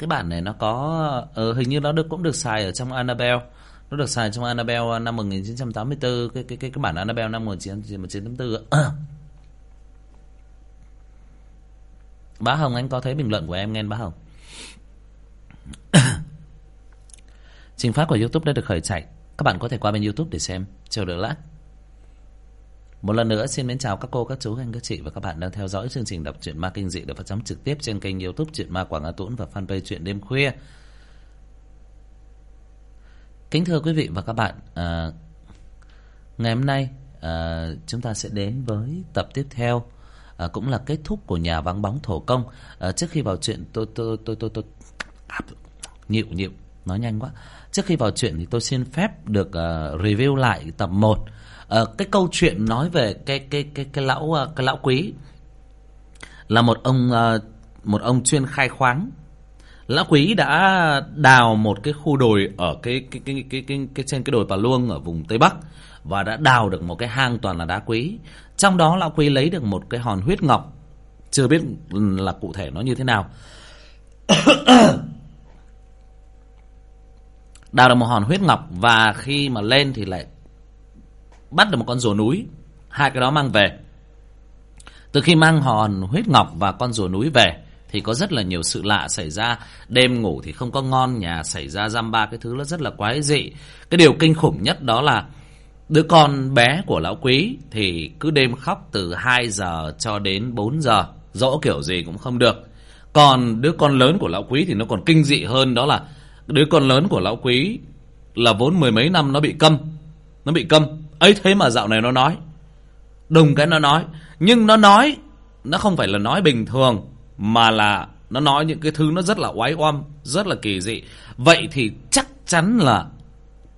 cái bản này nó có ờ, hình như nó được cũng được xài ở trong Annabelle. Nó được xài trong Annabelle ờ, năm 1984 cái cái cái, cái bản Annabelle năm 1984 Bá Hồng anh có thấy bình luận của em nghe bá Hồng? Trình phát của YouTube đã được khởi chạy. Các bạn có thể qua bên YouTube để xem. Chờ được lát. Một lần nữa xin mến chào các cô, các chú, anh, các chị và các bạn đang theo dõi chương trình đọc truyện ma kinh dị được phát sóng trực tiếp trên kênh youtube truyện ma Quảng Nga Tuấn và fanpage truyện đêm khuya. Kính thưa quý vị và các bạn, à, ngày hôm nay à, chúng ta sẽ đến với tập tiếp theo à, cũng là kết thúc của nhà vắng bóng thổ công. À, trước khi vào chuyện tôi tôi tôi tôi tôi nhịu nhịu nói nhanh quá. Trước khi vào chuyện thì tôi xin phép được uh, review lại tập 1 Ờ, cái câu chuyện nói về cái cái cái cái lão ờ, cái lão quý là một ông ờ, một ông chuyên khai khoáng lão quý đã đào một cái khu đồi ở cái cái cái cái cái, cái trên cái đồi Pà Luông ở vùng Tây Bắc và đã đào được một cái hang toàn là đá quý. Trong đó lão quý lấy được một cái hòn huyết ngọc chưa biết là cụ thể nó như thế nào. đào được một hòn huyết ngọc và khi mà lên thì lại bắt được một con rùa núi. Hai cái đó mang về. Từ khi mang hòn huyết ngọc và con rùa núi về, thì có rất là nhiều sự lạ xảy ra. Đêm ngủ thì không có ngon, nhà xảy ra giam ba cái thứ nó rất là quái dị. Cái điều kinh khủng nhất đó là đứa con bé của lão quý thì cứ đêm khóc từ hai giờ cho đến bốn giờ. Dỗ kiểu gì cũng không được. Còn đứa con lớn của lão quý thì nó còn kinh dị hơn, đó là đứa con lớn của lão quý là vốn mười mấy năm nó bị câm. Nó bị câm ấy thế mà dạo này nó nói. Đùng cái nó nói. Nhưng nó nói, nó không phải là nói bình thường, mà là nó nói những cái thứ nó rất là oái oăm, rất là kỳ dị. Vậy thì chắc chắn là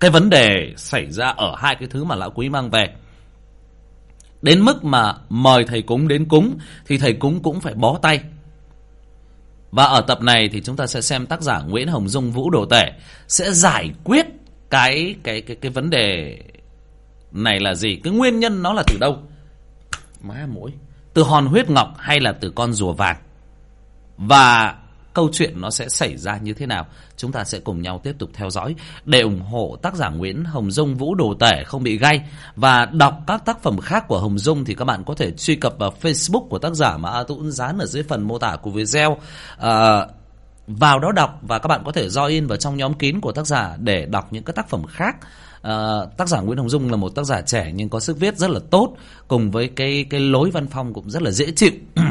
cái vấn đề xảy ra ở hai cái thứ mà lão quý mang về. Đến mức mà mời thầy cúng đến cúng, thì thầy cúng cũng phải bó tay. Và ở tập này thì chúng ta sẽ xem tác giả Nguyễn Hồng Dung Vũ Đồ Tể sẽ giải quyết cái cái cái cái vấn đề này là gì? Cái nguyên nhân nó là từ đâu? Má mũi. Từ hòn huyết ngọc hay là từ con rùa vàng? Và câu chuyện nó sẽ xảy ra như thế nào? Chúng ta sẽ cùng nhau tiếp tục theo dõi để ủng hộ tác giả nguyễn hồng dung vũ đồ tể không bị gay. Và đọc các tác phẩm khác của hồng dung thì các bạn có thể truy cập vào facebook của tác giả mà a tuấn dán ở dưới phần mô tả của video. À, vào đó đọc và các bạn có thể join vào trong nhóm kín của tác giả để đọc những các tác phẩm khác. Ờ, tác giả Nguyễn Hồng Dung là một tác giả trẻ nhưng có sức viết rất là tốt cùng với cái cái lối văn phong cũng rất là dễ chịu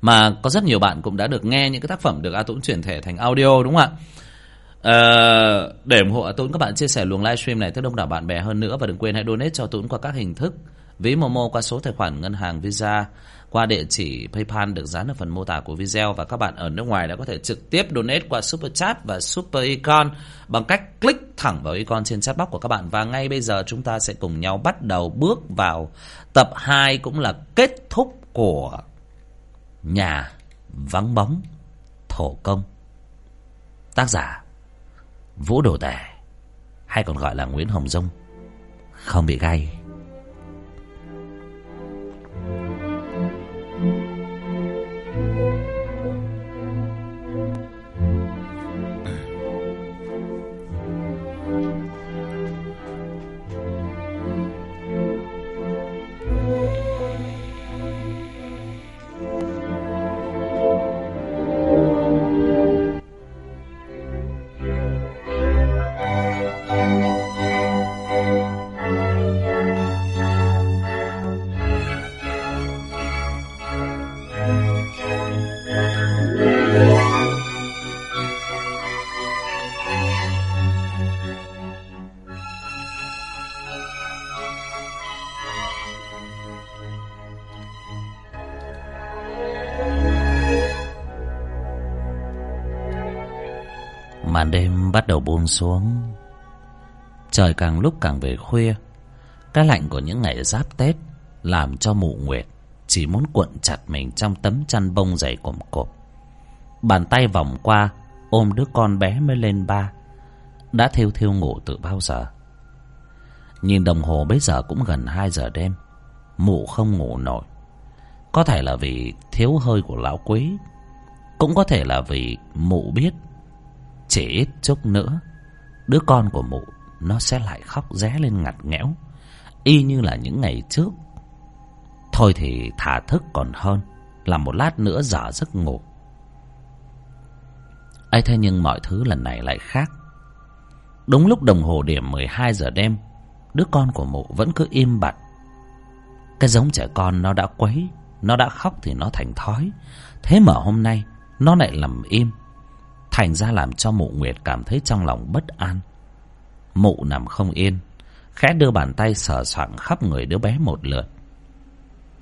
mà có rất nhiều bạn cũng đã được nghe những cái tác phẩm được A Tuấn chuyển thể thành audio đúng không ạ? À, để ủng hộ A Tuấn các bạn chia sẻ luồng livestream này tới đông đảo bạn bè hơn nữa và đừng quên hãy donate cho Tuấn qua các hình thức ví Momo qua số tài khoản ngân hàng Visa. Qua địa chỉ PayPal được dán ở phần mô tả của video và các bạn ở nước ngoài đã có thể trực tiếp donate qua Super Chat và Super Icon bằng cách click thẳng vào icon trên chatbox của các bạn. Và ngay bây giờ chúng ta sẽ cùng nhau bắt đầu bước vào tập 2 cũng là kết thúc của nhà vắng bóng thổ công. Tác giả Vũ Đồ Tề hay còn gọi là Nguyễn Hồng Dung. Không bị gai buông xuống. Trời càng lúc càng về khuya, Cái lạnh của những ngày giáp Tết Làm cho mụ nguyệt Chỉ muốn cuộn chặt mình trong tấm chăn bông dày cộm cộp. Bàn tay vòng qua, Ôm đứa con bé mới lên ba. Đã thiêu thiêu ngủ từ bao giờ? Nhìn đồng hồ bây giờ cũng gần 2 giờ đêm, Mụ không ngủ nổi. Có thể là vì thiếu hơi của lão quý, Cũng có thể là vì mụ biết chỉ ít chốc nữa, Đứa con của mụ Nó sẽ lại khóc ré lên ngặt nghẽo, Y như là những ngày trước. Thôi thì thả thức còn hơn, Là một lát nữa dở giấc ngủ. Ấy thế nhưng mọi thứ lần này lại khác. Đúng lúc đồng hồ điểm 12 giờ đêm, Đứa con của mụ vẫn cứ im bặt. Cái giống trẻ con nó đã quấy, Nó đã khóc thì nó thành thói. Thế mà hôm nay, Nó lại nằm im thành ra làm cho mụ nguyệt cảm thấy trong lòng bất an. Mụ nằm không yên, khẽ đưa bàn tay sờ soạng khắp người đứa bé một lượt.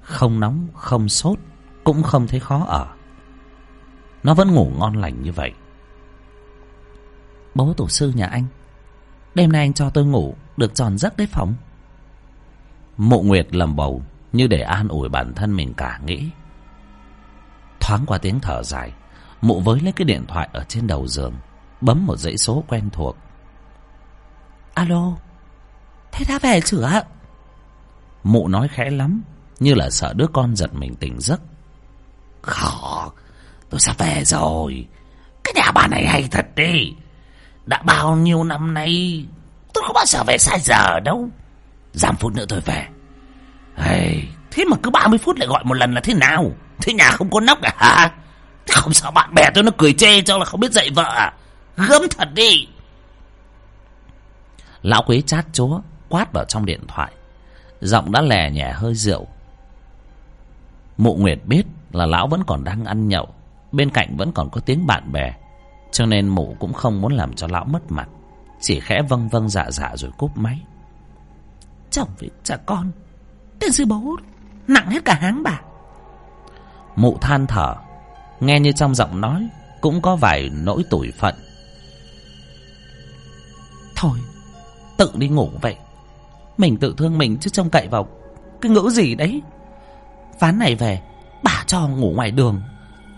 Không nóng, không sốt, cũng không thấy khó ở. Nó vẫn ngủ ngon lành như vậy. Bố tổ sư nhà anh, đêm nay anh cho tôi ngủ, được tròn giấc đấy phòng Mụ nguyệt lầm bầu, như để an ủi bản thân mình cả nghĩ. Thoáng qua tiếng thở dài mụ với lấy cái điện thoại ở trên đầu giường bấm một dãy số quen thuộc. Alo thế đã về chưa mụ nói khẽ lắm như là sợ đứa con giật mình tỉnh giấc. Khó tôi sắp về rồi. Cái nhà bà này hay thật đi. Đã bao nhiêu năm nay tôi không bao giờ về sai giờ đâu. Giảm phút nữa tôi về. Hey, thế mà cứ ba mươi phút lại gọi một lần là thế nào? Thế nhà không có nóc à không sao bạn bè tôi nó cười chê cho là không biết dạy vợ à? Gớm thật đi. Lão quý chát chúa Quát vào trong điện thoại. Giọng đã lè nhẹ hơi rượu. Mụ Nguyệt biết là lão vẫn còn đang ăn nhậu Bên cạnh vẫn còn có tiếng bạn bè Cho nên mụ cũng không muốn làm cho lão mất mặt Chỉ khẽ vâng vâng dạ dạ rồi cúp máy. Chồng với cha con Tên sư bố Nặng hết cả háng bà. Mụ than thở nghe như trong giọng nói, cũng có vài nỗi tủi phận. Thôi, tự đi ngủ vậy. Mình tự thương mình chứ trông cậy vào cái ngữ gì đấy. Ván này về, bà cho ngủ ngoài đường.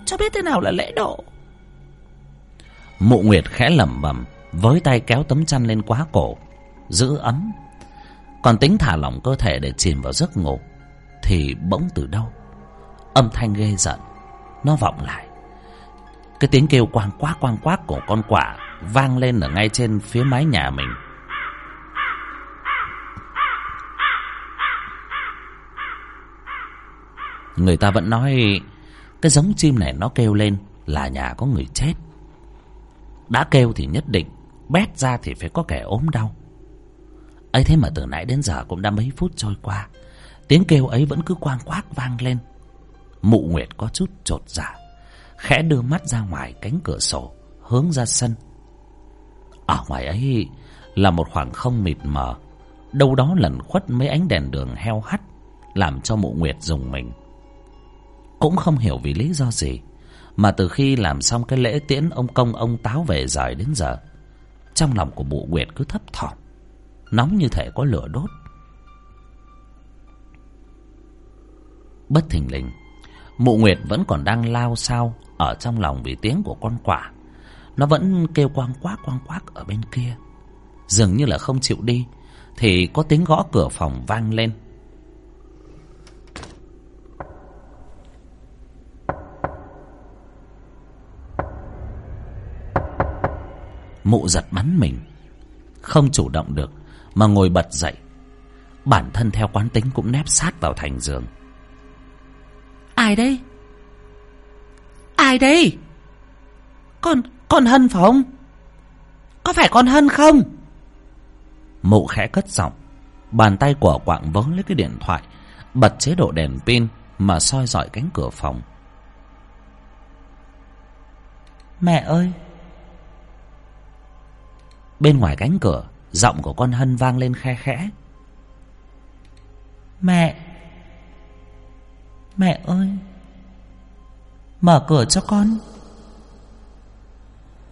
Cho biết thế nào là lễ độ? Mụ nguyệt khẽ lẩm bẩm, với tay kéo tấm chăn lên quá cổ, giữ ấm. Còn tính thả lỏng cơ thể để chìm vào giấc ngủ, thì bỗng từ đâu, âm thanh ghê giận nó vọng lại. Cái tiếng kêu quang quát quang quát của con quạ vang lên ở ngay trên phía mái nhà mình. Người ta vẫn nói cái giống chim này nó kêu lên là nhà có người chết. Đã kêu thì nhất định, bét ra thì phải có kẻ ốm đau. Ấy thế mà từ nãy đến giờ cũng đã mấy phút trôi qua. Tiếng kêu ấy vẫn cứ quang quát vang lên mụ nguyệt có chút trột dạ khẽ đưa mắt ra ngoài cánh cửa sổ, hướng ra sân. Ở ngoài ấy là một khoảng không mịt mờ, đâu đó lẩn khuất mấy ánh đèn đường heo hắt, làm cho mụ nguyệt dùng mình. Cũng không hiểu vì lý do gì, mà từ khi làm xong cái lễ tiễn ông công ông táo về rời đến giờ, trong lòng của mụ nguyệt cứ thấp thỏm, nóng như thể có lửa đốt. Bất thình lình Mụ Nguyệt vẫn còn đang lao sao Ở trong lòng vì tiếng của con quả Nó vẫn kêu quang quác quang quác ở bên kia. Dường như là không chịu đi, Thì có tiếng gõ cửa phòng vang lên. Mụ giật bắn mình. Không chủ động được, Mà ngồi bật dậy. Bản thân theo quán tính cũng nép sát vào thành giường. Ai đây? Ai đây? Con con Hân phải không? Có phải con Hân không? Mụ khẽ cất giọng. Bàn tay của quạng vớ lấy cái điện thoại Bật chế độ đèn pin Mà soi dọi cánh cửa phòng. Mẹ ơi. Bên ngoài cánh cửa Giọng của con Hân vang lên khe khẽ. Mẹ Mẹ ơi, Mở cửa cho con.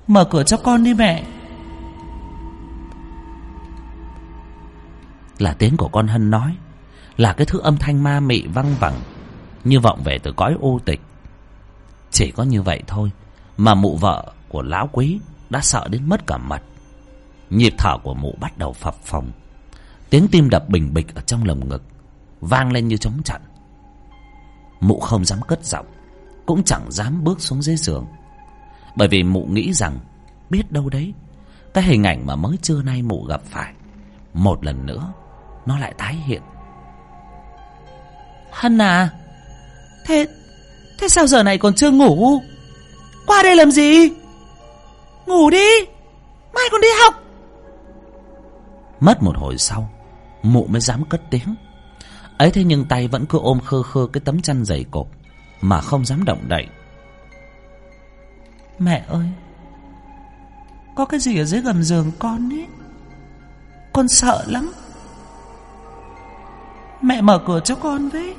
Mở cửa cho con đi mẹ. Là tiếng của con Hân nói, Là cái thứ âm thanh ma mị văng vẳng, Như vọng về từ cõi ô tịch. Chỉ có như vậy thôi Mà mụ vợ của lão quý Đã sợ đến mất cả mặt. Nhịp thở của mụ bắt đầu phập phồng. Tiếng tim đập bình bịch ở trong lồng ngực, Vang lên như trống trận mụ không dám cất giọng cũng chẳng dám bước xuống dưới giường. Bởi vì mụ nghĩ rằng biết đâu đấy cái hình ảnh mà mới trưa nay mụ gặp phải một lần nữa nó lại tái hiện. Hân à thế thế sao giờ này còn chưa ngủ? Qua đây làm gì? Ngủ đi mai còn đi học. Mất một hồi sau mụ mới dám cất tiếng ấy thế nhưng tay vẫn cứ ôm khơ khơ cái tấm chăn dày cộp, mà không dám động đậy. Mẹ ơi, có cái gì ở dưới gầm giường con ấy? Con sợ lắm. Mẹ mở cửa cho con với.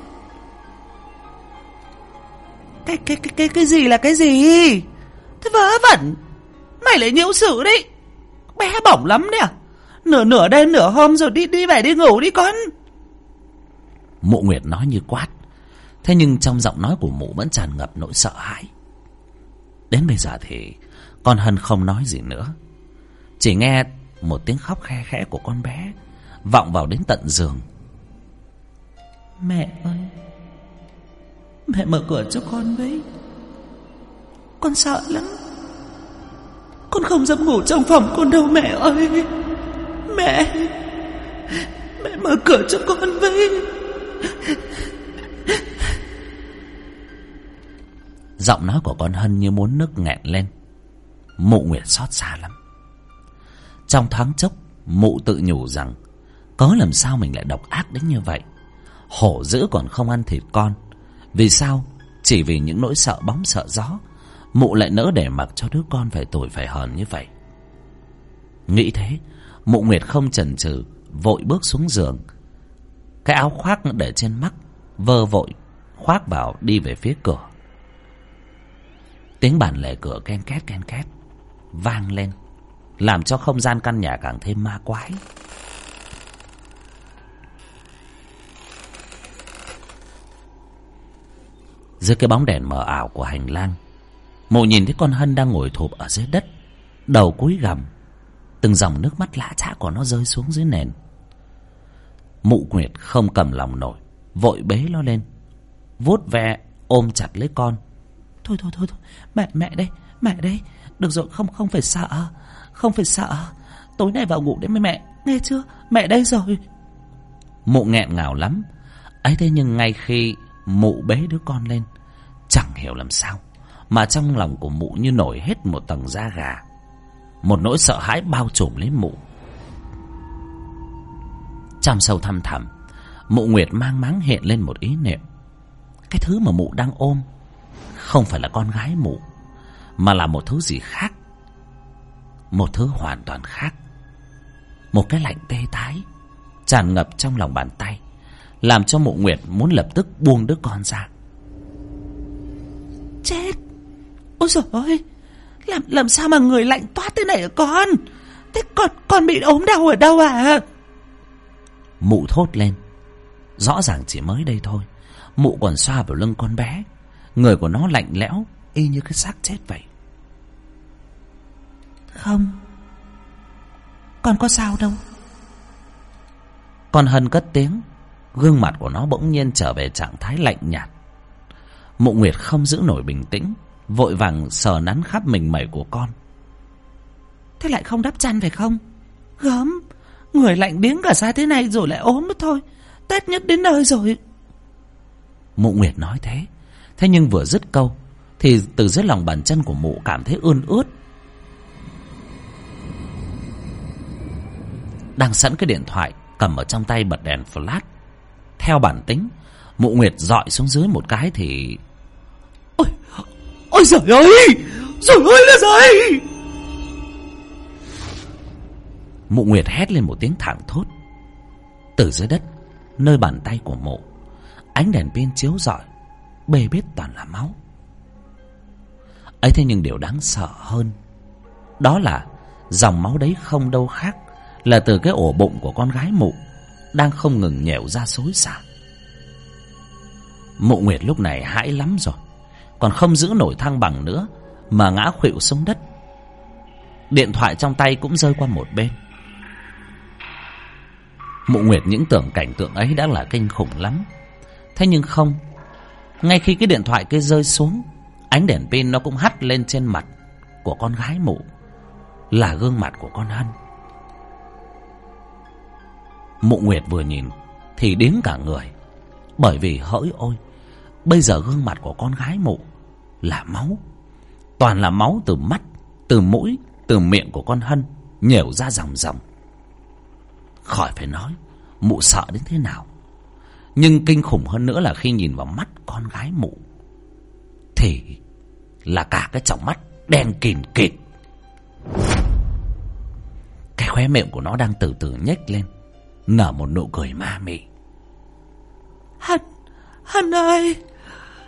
Cái cái cái cái cái gì là cái gì? Thế vớ vẩn. Mày lại nhiễu sự đấy. Bé bỏng lắm đấy à. Nửa nửa đêm, nửa hôm rồi đi đi về đi ngủ đi con. Mụ Nguyệt nói như quát. Thế nhưng trong giọng nói của mụ vẫn tràn ngập nỗi sợ hãi. Đến bây giờ thì Con Hân không nói gì nữa. Chỉ nghe một tiếng khóc khe khẽ của con bé Vọng vào đến tận giường. Mẹ ơi, Mẹ mở cửa cho con với. Con sợ lắm. Con không dám ngủ trong phòng con đâu mẹ ơi. Mẹ Mẹ mở cửa cho con với. Giọng nói của con Hân như muốn nức nghẹn lên. Mụ Nguyệt xót xa lắm. Trong thoáng chốc, Mụ tự nhủ rằng Có làm sao mình lại độc ác đến như vậy? Hổ dữ còn không ăn thịt con. Vì sao? Chỉ vì những nỗi sợ bóng sợ gió, Mụ lại nỡ để mặc cho đứa con phải tuổi phải hờn như vậy. Nghĩ thế, Mụ Nguyệt không chần chừ, Vội bước xuống giường cái áo khoác để trên mắt, vơ vội, khoác vào đi về phía cửa. Tiếng bàn lề cửa ken két ken két, vang lên, làm cho không gian căn nhà càng thêm ma quái. Dưới cái bóng đèn mờ ảo của hành lang mụ nhìn thấy con hân đang ngồi thụp ở dưới đất, đầu cúi gằm, từng dòng nước mắt lạ chã của nó rơi xuống dưới nền mụ nguyệt không cầm lòng nổi vội bế nó lên. Vuốt ve ôm chặt lấy con. Thôi thôi thôi, thôi. mẹ mẹ đây mẹ đây. Được rồi không không phải sợ không phải sợ. Tối nay vào ngủ đấy mẹ nghe chưa? Mẹ đây rồi. Mụ nghẹn ngào lắm. Ấy thế nhưng ngay khi mụ bế đứa con lên chẳng hiểu làm sao mà trong lòng của mụ như nổi hết một tầng da gà. Một nỗi sợ hãi bao trùm lấy mụ. Trong sâu thăm thẳm Mụ Nguyệt mang máng hiện lên một ý niệm. Cái thứ mà mụ đang ôm Không phải là con gái mụ Mà là một thứ gì khác? Một thứ hoàn toàn khác. Một cái lạnh tê tái Tràn ngập trong lòng bàn tay Làm cho mụ Nguyệt muốn lập tức buông đứa con ra. Chết! Ôi trời ơi! Làm, làm sao mà người lạnh toát thế này hả con? Thế con, con bị ốm đau ở đâu à? Mụ thốt lên. Rõ ràng chỉ mới đây thôi. Mụ còn xoa vào lưng con bé. Người của nó lạnh lẽo Y như cái xác chết vậy. Không. Con có sao đâu. Con Hân cất tiếng. Gương mặt của nó bỗng nhiên trở về trạng thái lạnh nhạt. Mụ Nguyệt không giữ nổi bình tĩnh Vội vàng sờ nắn khắp mình mẩy của con. Thế lại không đắp chăn phải không? Gớm. Người lạnh biếng cả ra thế này rồi lại ốm mất thôi. Tết nhất đến nơi rồi. Mụ Nguyệt nói thế. Thế nhưng vừa dứt câu Thì từ dưới lòng bàn chân của mụ cảm thấy ươn ướt. Đang sẵn cái điện thoại Cầm ở trong tay bật đèn flash. Theo bản tính Mụ Nguyệt dọi xuống dưới một cái thì Ôi, ôi trời ơi! Trời ơi là giời! mụ nguyệt hét lên một tiếng thảng thốt. Từ dưới đất, nơi bàn tay của mụ ánh đèn pin chiếu rọi, bê bết toàn là máu. Ấy thế nhưng điều đáng sợ hơn, đó là dòng máu đấy không đâu khác là từ cái ổ bụng của con gái mụ đang không ngừng nhèo ra xối xả. Mụ nguyệt lúc này hãi lắm rồi, còn không giữ nổi thăng bằng nữa mà ngã khuỵu xuống đất. Điện thoại trong tay cũng rơi qua một bên. Mụ Nguyệt những tưởng cảnh tượng ấy đã là kinh khủng lắm. Thế nhưng không, Ngay khi cái điện thoại kia rơi xuống, Ánh đèn pin nó cũng hắt lên trên mặt Của con gái mụ, Là gương mặt của con Hân. Mụ Nguyệt vừa nhìn Thì đến cả người, Bởi vì hỡi ôi, Bây giờ gương mặt của con gái mụ Là máu, Toàn là máu từ mắt, Từ mũi, Từ miệng của con Hân Nhểu ra dòng dòng Khỏi phải nói Mụ sợ đến thế nào. Nhưng kinh khủng hơn nữa là khi nhìn vào mắt con gái mụ Thì Là cả cái trọng mắt đen kìm kịt. Cái khóe miệng của nó đang từ từ nhếch lên Nở một nụ cười ma mị. Hân hân ơi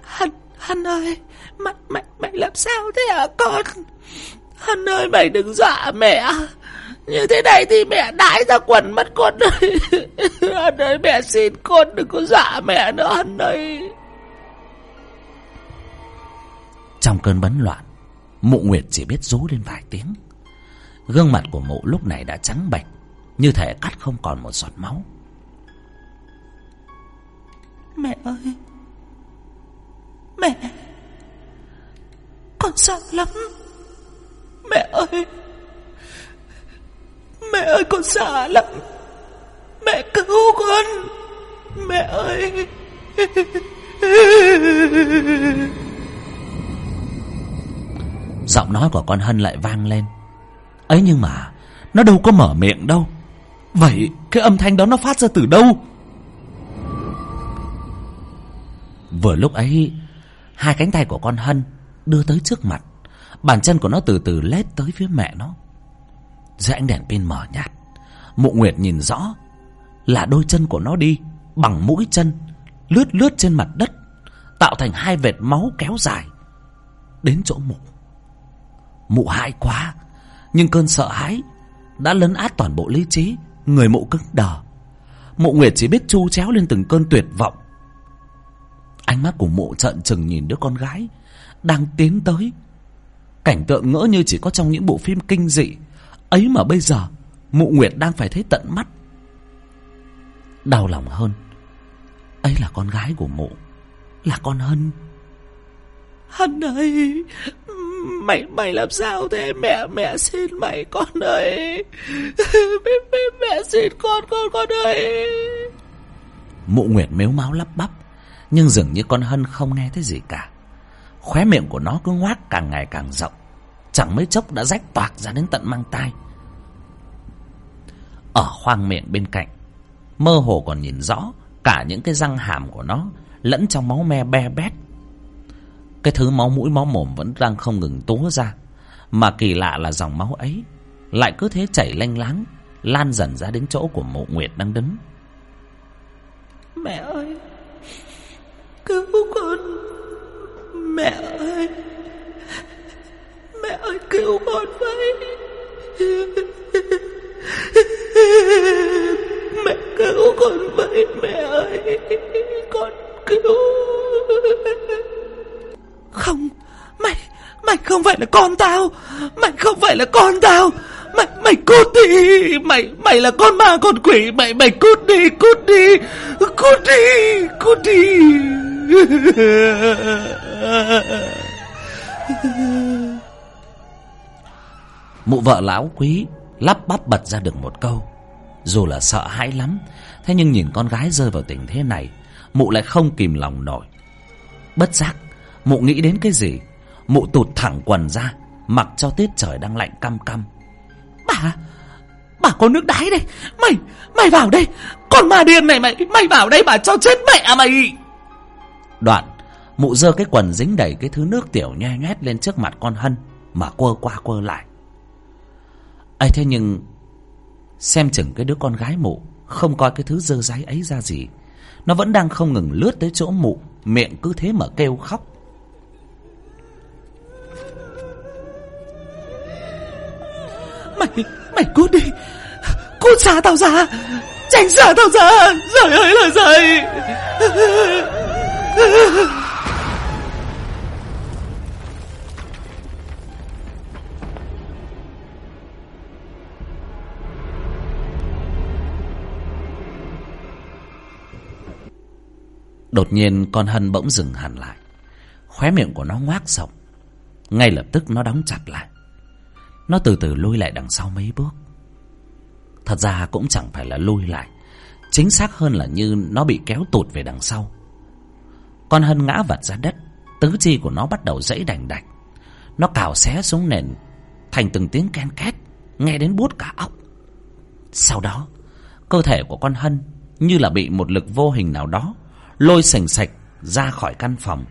hân hân ơi Mày, mày, mày làm sao thế hả con? Hân ơi mày đừng dọa mẹ. Như thế này thì mẹ đãi ra quần mất con ơi. Anh ơi mẹ xin con đừng có dọa mẹ nữa anh ơi. Trong cơn bấn loạn Mụ Nguyệt chỉ biết rú lên vài tiếng. Gương mặt của mụ lúc này đã trắng bệch Như thể cắt không còn một giọt máu. Mẹ ơi Mẹ Con sợ lắm. Mẹ ơi Mẹ ơi, con xa lắm. Mẹ cứu con. Mẹ ơi. Giọng nói của con Hân lại vang lên. Ấy nhưng mà, Nó đâu có mở miệng đâu. Vậy cái âm thanh đó nó phát ra từ đâu? Vừa lúc ấy, Hai cánh tay của con Hân đưa tới trước mặt. Bàn chân của nó từ từ lết tới phía mẹ nó dưới ánh đèn pin mờ nhạt, mụ nguyệt nhìn rõ là đôi chân của nó đi bằng mũi chân lướt lướt trên mặt đất, tạo thành hai vệt máu kéo dài đến chỗ mụ. Mụ hãi quá, nhưng cơn sợ hãi đã lấn át toàn bộ lý trí người mụ cứng đờ. Mụ nguyệt chỉ biết chu chéo lên từng cơn tuyệt vọng. Ánh mắt của mụ trợn trừng nhìn đứa con gái đang tiến tới. Cảnh tượng ngỡ như chỉ có trong những bộ phim kinh dị ấy mà bây giờ mụ nguyệt đang phải thấy tận mắt. Đau lòng hơn ấy là con gái của mụ là con hân. Hân ơi mày mày làm sao thế? Mẹ mẹ xin mày con ơi. Mẹ, mẹ, mẹ xin con con con ơi. Mụ nguyệt mếu máu lắp bắp nhưng dường như con hân không nghe thấy gì cả. Khóe miệng của nó cứ ngoác càng ngày càng rộng chẳng mấy chốc đã rách toạc ra đến tận mang tai. Ở khoang miệng bên cạnh, mơ hồ còn nhìn rõ cả những cái răng hàm của nó lẫn trong máu me be bét. Cái thứ máu mũi, máu mồm vẫn đang không ngừng túa ra, mà kỳ lạ là dòng máu ấy lại cứ thế chảy lanh láng, lan dần ra đến chỗ của mộ nguyệt đang đứng. Mẹ ơi, cứu con, mẹ ơi. Cứu con với Mẹ cứu con với mẹ ơi Con cứu Không, Mày Mày không phải là con tao. Mày không phải là con tao. Mày mày cút đi. Mày mày là con ma, con quỷ. Mày mày cút đi cút đi. Cút đi cút đi. mụ vợ lão quý lắp bắp bật ra được một câu dù là sợ hãi lắm thế nhưng nhìn con gái rơi vào tình thế này mụ lại không kìm lòng nổi. Bất giác mụ nghĩ đến cái gì mụ tụt thẳng quần ra mặc cho tiết trời đang lạnh căm căm. Bà bà có nước đáy đây mày mày vào đây con ma điên này mày mày vào đây bà cho chết mẹ mày. Đoạn mụ giơ cái quần dính đầy cái thứ nước tiểu nhe nhét lên trước mặt con hân mà quơ qua quơ lại ấy thế nhưng xem chừng cái đứa con gái mụ không coi cái thứ dơ dáy ấy ra gì. Nó vẫn đang không ngừng lướt tới chỗ mụ, miệng cứ thế mà kêu khóc. Mày mày cút đi. Cút xa tao ra. Tránh xa tao ra. Trời ơi là trời Đột nhiên con hân bỗng dừng hẳn lại. Khóe miệng của nó ngoác rộng Ngay lập tức nó đóng chặt lại. Nó từ từ lui lại đằng sau mấy bước. Thật ra cũng chẳng phải là lui lại. Chính xác hơn là như nó bị kéo tụt về đằng sau. Con hân ngã vật ra đất. Tứ chi của nó bắt đầu dãy đành đạch. Nó cào xé xuống nền, Thành từng tiếng ken két, Nghe đến bút cả óc. Sau đó, Cơ thể của con hân Như là bị một lực vô hình nào đó lôi sành sạch ra khỏi căn phòng,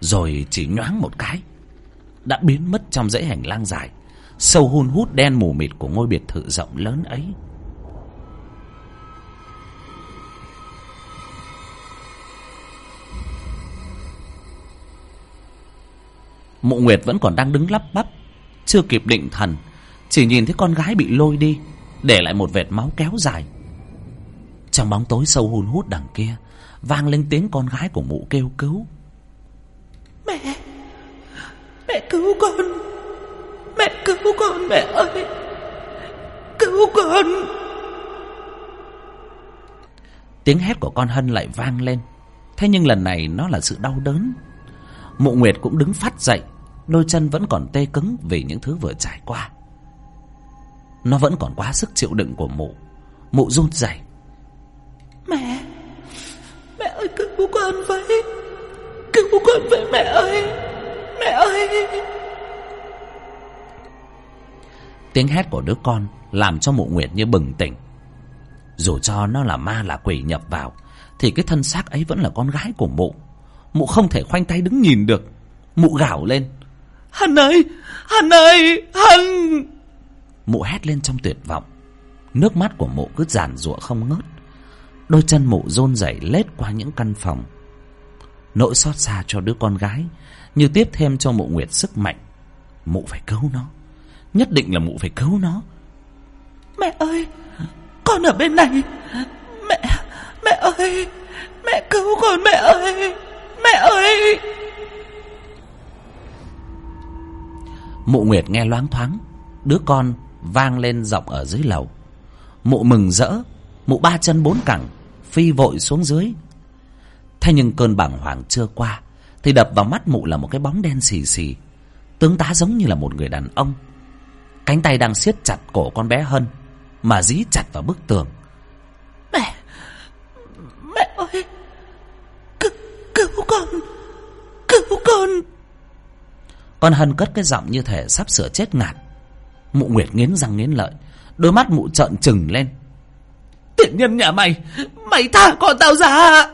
rồi chỉ nhoáng một cái, đã biến mất trong dãy hành lang dài, sâu hun hút đen mù mịt của ngôi biệt thự rộng lớn ấy. Mụ nguyệt vẫn còn đang đứng lắp bắp, chưa kịp định thần, chỉ nhìn thấy con gái bị lôi đi, để lại một vệt máu kéo dài. Trong bóng tối sâu hun hút đằng kia vang lên tiếng con gái của mụ kêu cứu. Mẹ mẹ cứu con. Mẹ cứu con mẹ ơi. Cứu con. Tiếng hét của con hân lại vang lên. Thế nhưng lần này nó là sự đau đớn. Mụ nguyệt cũng đứng phát dậy đôi chân vẫn còn tê cứng vì những thứ vừa trải qua. Nó vẫn còn quá sức chịu đựng của mụ. Mụ run rẩy. Mẹ con với Cứu con với mẹ ơi Mẹ ơi. Tiếng hét của đứa con Làm cho mụ Nguyệt như bừng tỉnh. Dù cho nó là ma là quỷ nhập vào Thì cái thân xác ấy vẫn là con gái của mụ. Mụ không thể khoanh tay đứng nhìn được. Mụ gào lên. Hân ơi hân ơi hân. Mụ hét lên trong tuyệt vọng. Nước mắt của mụ cứ giàn giụa không ngớt. Đôi chân mụ rôn rẩy lết qua những căn phòng. Nỗi xót xa cho đứa con gái Như tiếp thêm cho mụ Nguyệt sức mạnh. Mụ phải cứu nó. Nhất định là mụ phải cứu nó. Mẹ ơi Con ở bên này. Mẹ Mẹ ơi Mẹ cứu con mẹ ơi Mẹ ơi. Mụ Nguyệt nghe loáng thoáng Đứa con vang lên giọng ở dưới lầu. Mụ mừng rỡ Mụ ba chân bốn cẳng Phi vội xuống dưới thế nhưng cơn bảng hoàng chưa qua thì đập vào mắt mụ là một cái bóng đen xì xì. Tướng tá giống như là một người đàn ông. Cánh tay đang siết chặt cổ con bé hân mà dí chặt vào bức tường. Mẹ mẹ ơi cứu, cứu con cứu con. Con hân cất cái giọng như thể sắp sửa chết ngạt. Mụ nguyệt nghiến răng nghiến lợi đôi mắt mụ trợn trừng lên. Tiện nhân nhà mày mày tha con tao ra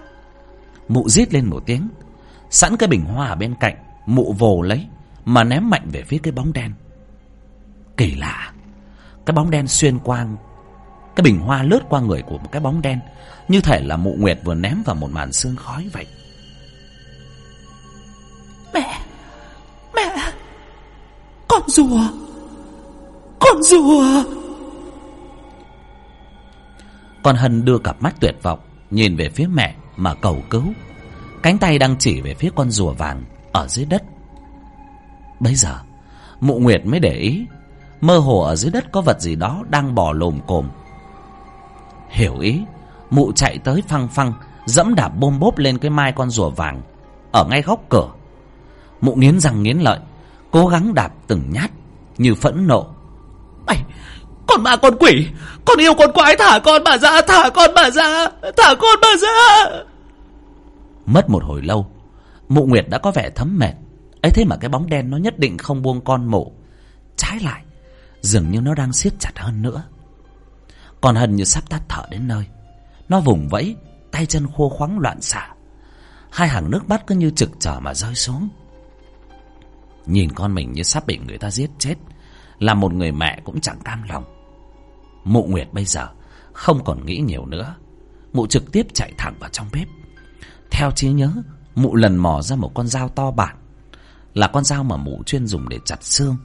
mụ rít lên một tiếng sẵn cái bình hoa ở bên cạnh mụ vồ lấy mà ném mạnh về phía cái bóng đen. Kỳ lạ cái bóng đen xuyên qua cái bình hoa lướt qua người của một cái bóng đen như thể là mụ nguyệt vừa ném vào một màn xương khói vậy. Mẹ mẹ con rùa con rùa. Con hân đưa cặp mắt tuyệt vọng nhìn về phía mẹ mà cầu cứu. Cánh tay đang chỉ về phía con rùa vàng ở dưới đất. Bấy giờ, mụ nguyệt mới để ý, mơ hồ ở dưới đất có vật gì đó đang bò lồm cồm. Hiểu ý, mụ chạy tới phăng phăng, dẫm đạp bôm bốp lên cái mai con rùa vàng ở ngay góc cửa. Mụ nghiến răng nghiến lợi, cố gắng đạp từng nhát như phẫn nộ. Mày con ma, con quỷ, Con yêu con quái, thả con bà ra, Thả con bà ra, Thả con bà ra. Mất một hồi lâu, Mụ Nguyệt đã có vẻ thấm mệt. Ấy thế mà cái bóng đen nó nhất định không buông con mụ. Trái lại, Dường như nó đang siết chặt hơn nữa. Còn Hân như sắp tắt thở đến nơi. Nó vùng vẫy, Tay chân khô khoắng loạn xạ. Hai hàng nước mắt cứ như trực trở mà rơi xuống. Nhìn con mình như sắp bị người ta giết chết, Là một người mẹ cũng chẳng cam lòng. Mụ Nguyệt bây giờ không còn nghĩ nhiều nữa. Mụ trực tiếp chạy thẳng vào trong bếp. Theo trí nhớ, mụ lần mò ra một con dao to bản. Là con dao mà mụ chuyên dùng để chặt xương.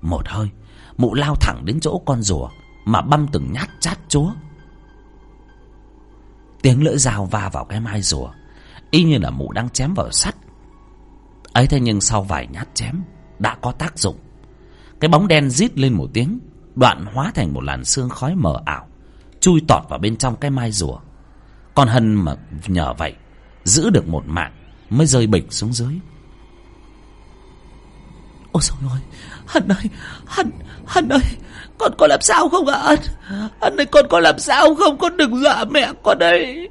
Một hơi, mụ lao thẳng đến chỗ con rùa mà băm từng nhát chát chúa. Tiếng lưỡi dao va vào cái mai rùa, y như là mụ đang chém vào sắt. Ấy thế nhưng sau vài nhát chém, đã có tác dụng. Cái bóng đen rít lên một tiếng, đoạn hóa thành một làn xương khói mờ ảo chui tọt vào bên trong cái mai rùa. Con hân mà nhờ vậy giữ được một mạng mới rơi bịch xuống dưới. Ôi sao ơi hân ơi hân hân ơi con có làm sao không ạ à? hân? Hân ơi con có làm sao không? Con đừng dọa mẹ con đấy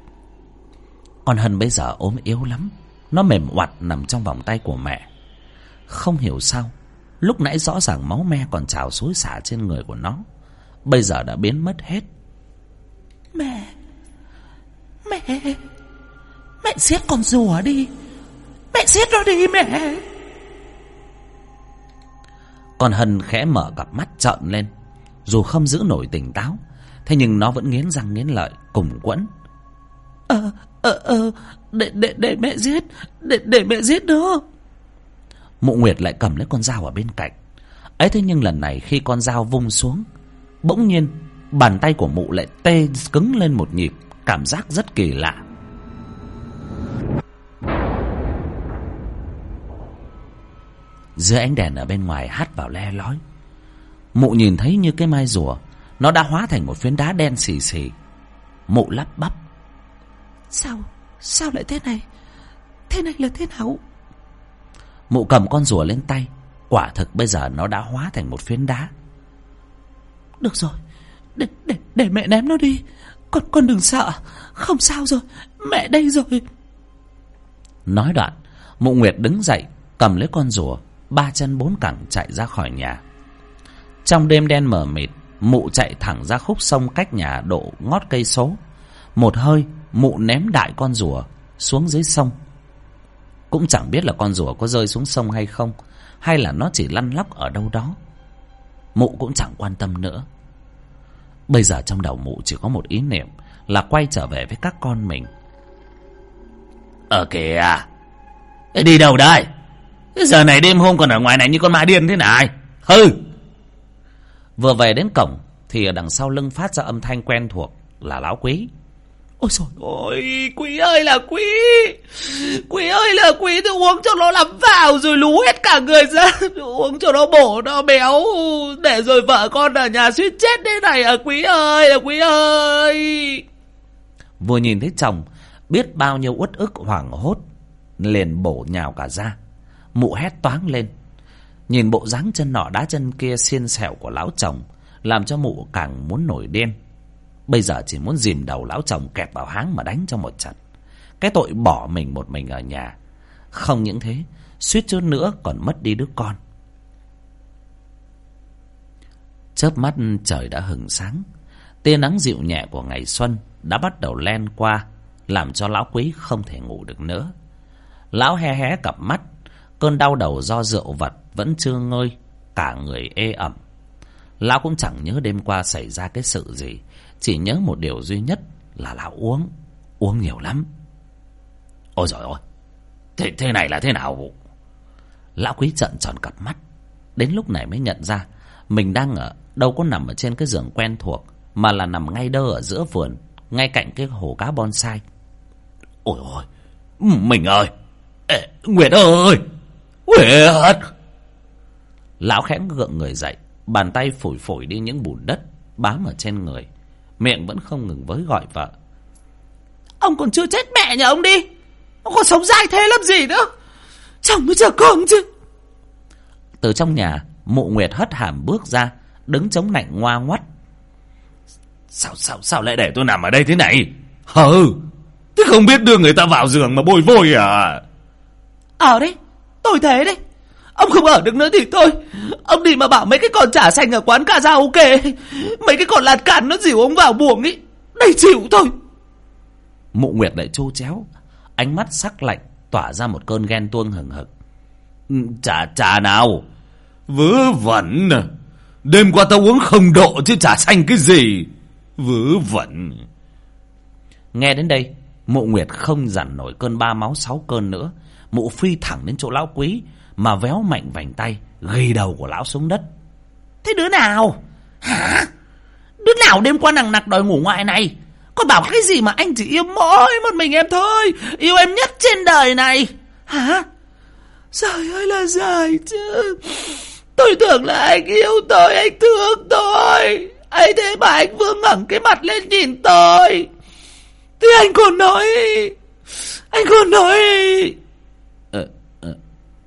con hân bây giờ ốm yếu lắm nó mềm oặt nằm trong vòng tay của mẹ. Không hiểu sao lúc nãy rõ ràng máu me còn trào xối xả trên người của nó. Bây giờ đã biến mất hết. Mẹ mẹ mẹ giết con rùa đi. Mẹ giết nó đi mẹ. Con hân khẽ mở cặp mắt trợn lên. Dù không giữ nổi tỉnh táo thế nhưng nó vẫn nghiến răng nghiến lợi cùng quẫn. Ờ ờ ờ để để để mẹ giết để để mẹ giết nó mụ nguyệt lại cầm lấy con dao ở bên cạnh. Ấy thế nhưng lần này khi con dao vung xuống, bỗng nhiên bàn tay của mụ lại tê cứng lên một nhịp, cảm giác rất kỳ lạ. Dưới ánh đèn ở bên ngoài hắt vào le lói, mụ nhìn thấy như cái mai rùa, nó đã hóa thành một phiến đá đen xì xì. Mụ lắp bắp. Sao sao lại thế này? Thế này là thế nào? mụ cầm con rùa lên tay. Quả thực bây giờ nó đã hóa thành một phiến đá. Được rồi để để để mẹ ném nó đi. Con con đừng sợ. Không sao rồi mẹ đây rồi. Nói đoạn mụ nguyệt đứng dậy cầm lấy con rùa ba chân bốn cẳng chạy ra khỏi nhà. Trong đêm đen mờ mịt mụ chạy thẳng ra khúc sông cách nhà độ ngót cây số. Một hơi mụ ném đại con rùa xuống dưới sông cũng chẳng biết là con rùa có rơi xuống sông hay không, hay là nó chỉ lăn lóc ở đâu đó. Mụ cũng chẳng quan tâm nữa. Bây giờ trong đầu mụ chỉ có một ý niệm là quay trở về với các con mình. Ở kìa đi đâu đây? Giờ này đêm hôm còn ở ngoài này như con ma điên thế này. Hư vừa về đến cổng thì ở đằng sau lưng phát ra âm thanh quen thuộc là lão quý. Ôi trời ơi, quý ơi là quý Quý ơi là quý Tôi uống cho nó lắm vào rồi lú hết cả người ra. Uống cho nó bổ nó béo. Để rồi vợ con ở nhà suýt chết thế này à quý ơi là quý ơi. Vừa nhìn thấy chồng Biết bao nhiêu uất ức hoảng hốt Liền bổ nhào cả ra. Mụ hét toáng lên. Nhìn bộ dáng chân nọ đá chân kia xiên xẹo của lão chồng Làm cho mụ càng muốn nổi điên. Bây giờ chỉ muốn dìm đầu lão chồng kẹp vào háng mà đánh cho một trận. Cái tội bỏ mình một mình ở nhà. Không những thế, suýt chút nữa còn mất đi đứa con. Chớp mắt trời đã hừng sáng. Tia nắng dịu nhẹ của ngày xuân đã bắt đầu len qua, làm cho lão quý không thể ngủ được nữa. Lão hé hé cặp mắt, cơn đau đầu do rượu vật vẫn chưa ngơi, cả người ê ẩm. Lão cũng chẳng nhớ đêm qua xảy ra cái sự gì, chỉ nhớ một điều duy nhất là lão uống. Uống nhiều lắm. Ôi giời ôi Thế, thế này là thế nào? Lão quý trận tròn cặp mắt. Đến lúc này mới nhận ra Mình đang ở đâu có nằm ở trên cái giường quen thuộc Mà là nằm ngay đơ ở giữa vườn Ngay cạnh cái hồ cá bonsai. Ôi ôi Mình ơi! Ê, Nguyệt ơi! Nguyệt! Lão khẽ gượng người dậy Bàn tay phủi phủi đi những bùn đất Bám ở trên người miệng vẫn không ngừng với gọi vợ. Ông còn chưa chết mẹ nhà ông đi. Ông còn sống dai thế làm gì nữa? Chồng mới chờ con chứ. Từ trong nhà mụ nguyệt hất hàm bước ra đứng chống nạnh ngoa ngoắt. Sao sao sao lại để tôi nằm ở đây thế này? Hờ ừ, thế không biết đưa người ta vào giường mà bôi vôi à? Ở đấy tôi thế đấy. Ông không ở được nữa thì thôi. Ông đi mà bảo mấy cái con trả xanh ở quán karaoke Mấy cái con lạt cạn nó dìu ông vào buồng ấy Đây chịu thôi. Mụ Nguyệt lại trô chéo. Ánh mắt sắc lạnh Tỏa ra một cơn ghen tuông hừng hực. Ừ, chả chả nào. Vớ vẩn Đêm qua tao uống không độ chứ chả xanh cái gì. Vớ vẩn. Nghe đến đây, Mụ Nguyệt không dằn nổi cơn ba máu sáu cơn nữa. Mụ phi thẳng đến chỗ lão quý mà véo mạnh vành tay, gầy đầu của lão xuống đất. Thế đứa nào? Hả? Đứa nào đêm qua nằng nặc đòi ngủ ngoại này? Con bảo cái gì mà anh chỉ yêu mỗi một mình em thôi, yêu em nhất trên đời này? Hả? Trời ơi là dài chứ. Tôi tưởng là anh yêu tôi, anh thương tôi. Ấy thế mà anh vừa ngẩng cái mặt lên nhìn tôi. Thì anh còn nói, anh còn nói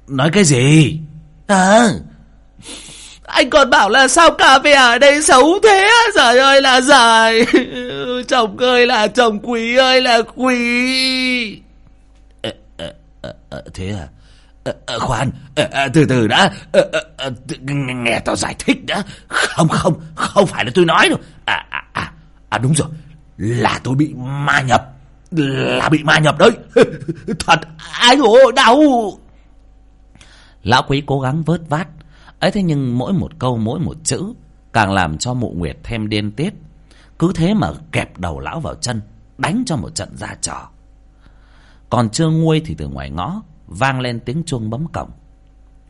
Nói cái gì? À, anh còn bảo là sao cà phê ở đây xấu thế Giời ơi là dài, Chồng ơi là chồng quý ơi là quý. À, à, à, Thế à? Ờ, ờ, khoan. Ờ, từ từ đã. Nghe tao giải thích đã. Không không không phải là tôi nói đâu. À, à, à, à đúng rồi. Là tôi bị ma nhập. Là bị ma nhập đấy. Thật ai dồi đau. Lão quý cố gắng vớt vát. Ấy thế nhưng mỗi một câu mỗi một chữ Càng làm cho mụ Nguyệt thêm điên tiết. Cứ thế mà kẹp đầu lão vào chân Đánh cho một trận ra trò. Còn chưa nguôi thì từ ngoài ngõ Vang lên tiếng chuông bấm cổng.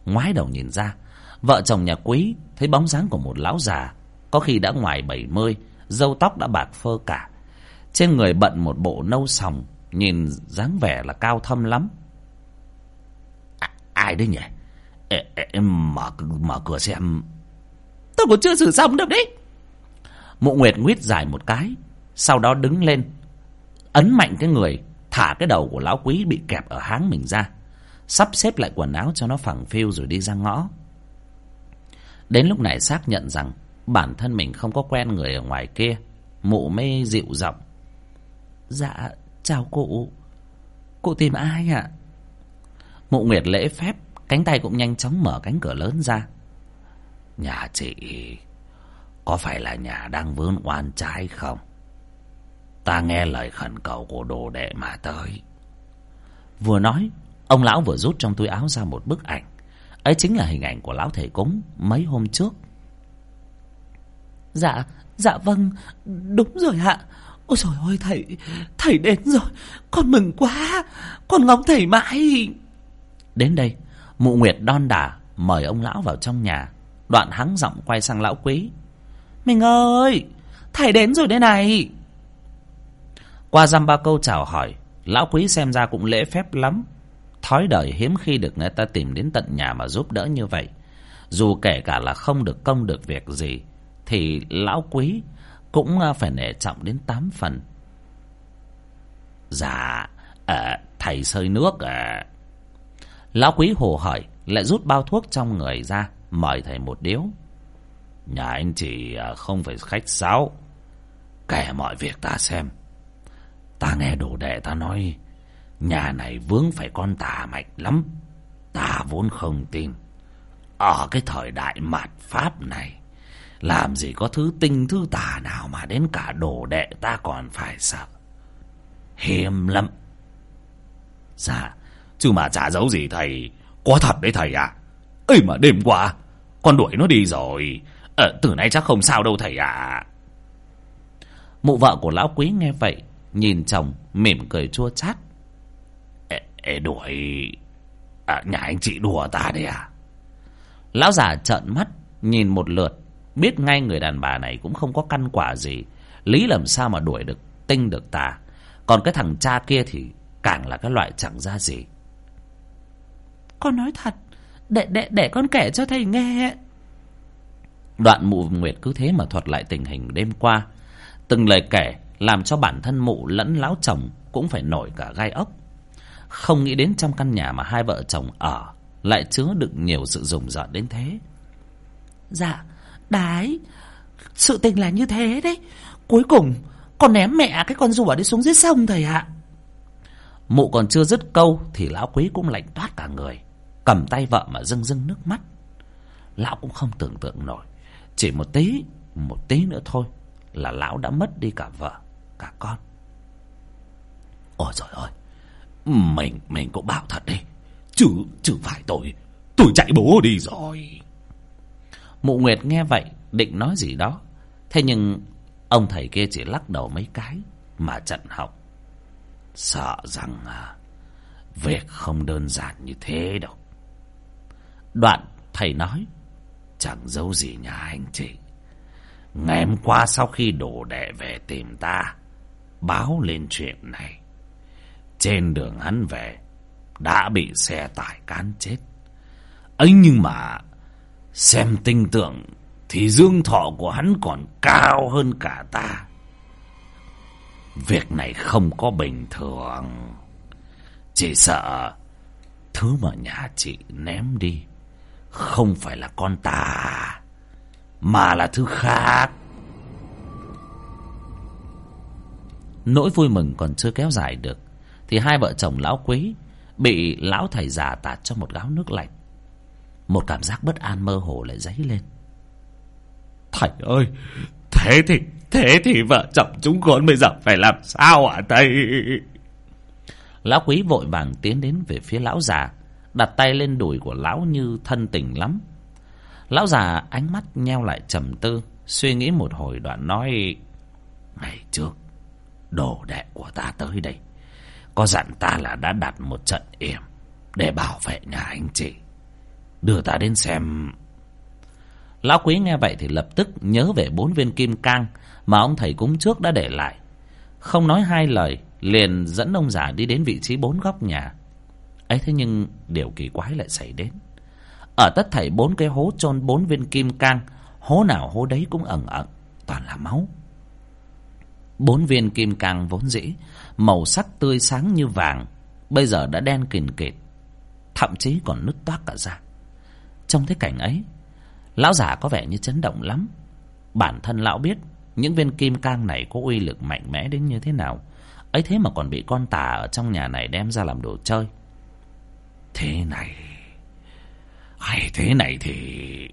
Ngoái đầu nhìn ra Vợ chồng nhà quý thấy bóng dáng của một lão già Có khi đã ngoài bảy mươi râu tóc đã bạc phơ cả. Trên người bận một bộ nâu sòng Nhìn dáng vẻ là cao thâm lắm. À, Ai đấy nhỉ? Mở, mở cửa xem. Tôi còn chưa xử xong đâu đấy. Mụ Nguyệt nguyết dài một cái Sau đó đứng lên Ấn mạnh cái người Thả cái đầu của lão quý bị kẹp ở háng mình ra Sắp xếp lại quần áo cho nó phẳng phiu rồi đi ra ngõ. Đến lúc này xác nhận rằng Bản thân mình không có quen người ở ngoài kia Mụ mê dịu giọng. Dạ chào cụ. Cụ tìm ai ạ? Mụ Nguyệt lễ phép cánh tay cũng nhanh chóng mở cánh cửa lớn ra. Nhà chị có phải là nhà đang vướng oan trái không? Ta nghe lời khẩn cầu của đồ đệ mà tới. Vừa nói ông lão vừa rút trong túi áo ra một bức ảnh. Ấy chính là hình ảnh của lão thầy cúng mấy hôm trước. Dạ dạ vâng đúng rồi ạ. Ôi trời ơi thầy thầy đến rồi. Con mừng quá con ngóng thầy mãi. Đến đây mụ nguyệt đon đả mời ông lão vào trong nhà. Đoạn hắn giọng quay sang lão quý. Mình ơi thầy đến rồi đây này. Qua dăm ba câu chào hỏi lão quý xem ra cũng lễ phép lắm. Thói đời hiếm khi được người ta tìm đến tận nhà mà giúp đỡ như vậy. Dù kể cả là không được công được việc gì thì lão quý cũng à, phải nể trọng đến tám phần. Dạ à, thầy sơi nước à, lão quý hồ hỏi, lại rút bao thuốc trong người ra, mời thầy một điếu. Nhà anh chỉ à, không phải khách sáo. Kể mọi việc ta xem. Ta nghe đồ đệ ta nói, nhà này vướng phải con tà mạch lắm. Ta vốn không tin. Ở cái thời đại mạt pháp này, làm gì có thứ tinh, thứ tà nào mà đến cả đồ đệ ta còn phải sợ. Hiếm lắm. Dạ Chứ mà chả giấu gì thầy? Có thật đấy thầy ạ. À. mà đêm qua Con đuổi nó đi rồi. Ờ, Từ nay chắc không sao đâu thầy ạ. Mụ vợ của lão quý nghe vậy Nhìn chồng mỉm cười chua chát. Ê, ê, Đuổi. À, Nhà anh chị đùa ta đấy à? Lão già trợn mắt Nhìn một lượt. Biết ngay người đàn bà này cũng không có căn quả gì. Lý làm sao mà đuổi được Tinh được ta. Còn cái thằng cha kia thì càng là cái loại chẳng ra gì. Con nói thật. Để, để, để con kể cho thầy nghe. Đoạn mụ Nguyệt cứ thế mà thuật lại tình hình đêm qua. Từng lời kể Làm cho bản thân mụ lẫn lão chồng Cũng phải nổi cả gai ốc. Không nghĩ đến trong căn nhà mà hai vợ chồng ở Lại chứa đựng nhiều sự rùng rợn đến thế. Dạ đái, Sự tình là như thế đấy. Cuối cùng Con ném mẹ cái con rùa đi xuống dưới sông thầy ạ. Mụ còn chưa dứt câu Thì lão quý cũng lạnh toát cả người cầm tay vợ mà rưng rưng nước mắt. Lão cũng không tưởng tượng nổi. Chỉ một tí một tí nữa thôi là lão đã mất đi cả vợ, cả con. Ôi trời ơi, mình mình cũng bảo thật đi. Chứ chứ phải tôi tôi chạy bố đi rồi. Mụ nguyệt nghe vậy, định nói gì đó. Thế nhưng, ông thầy kia chỉ lắc đầu mấy cái mà chặn họng sợ rằng à, việc không đơn giản như thế đâu. Đoạn thầy nói, Chẳng giấu gì nhà anh chị. Ngày hôm qua sau khi đổ đệ về tìm ta, Báo lên chuyện này. Trên đường hắn về, Đã bị xe tải cán chết. Ấy nhưng mà, Xem tinh tưởng Thì dương thọ của hắn còn cao hơn cả ta. Việc này không có bình thường. Chỉ sợ, Thứ mà nhà chị ném đi không phải là con tà mà là thứ khác. Nỗi vui mừng còn chưa kéo dài được thì hai vợ chồng lão quý bị lão thầy già tạt cho một gáo nước lạnh. Một cảm giác bất an mơ hồ lại dấy lên. Thầy ơi thế thì thế thì vợ chồng chúng con bây giờ phải làm sao ạ, thầy? Lão quý vội vàng tiến đến về phía lão già đặt tay lên đùi của lão như thân tình lắm. Lão già ánh mắt nheo lại trầm tư, suy nghĩ một hồi đoạn nói, ngày trước, đồ đệ của ta tới đây, có dặn ta là đã đặt một trận yểm để bảo vệ nhà anh chị. Đưa ta đến xem. Lão quý nghe vậy thì lập tức nhớ về bốn viên kim cang mà ông thầy cúng trước đã để lại. Không nói hai lời, liền dẫn ông già đi đến vị trí bốn góc nhà ấy, thế nhưng điều kỳ quái lại xảy đến. Ở tất thảy bốn cái hố chôn bốn viên kim cang, hố nào hố đấy cũng ẩn ẩn, toàn là máu. Bốn viên kim cang vốn dĩ, màu sắc tươi sáng như vàng, bây giờ đã đen kìn kịt thậm chí còn nứt toác cả ra. Trong thế cảnh ấy, lão già có vẻ như chấn động lắm. Bản thân lão biết những viên kim cang này có uy lực mạnh mẽ đến như thế nào. Ấy thế mà còn bị con tà ở trong nhà này đem ra làm đồ chơi. Thế này? Ai thế này thì?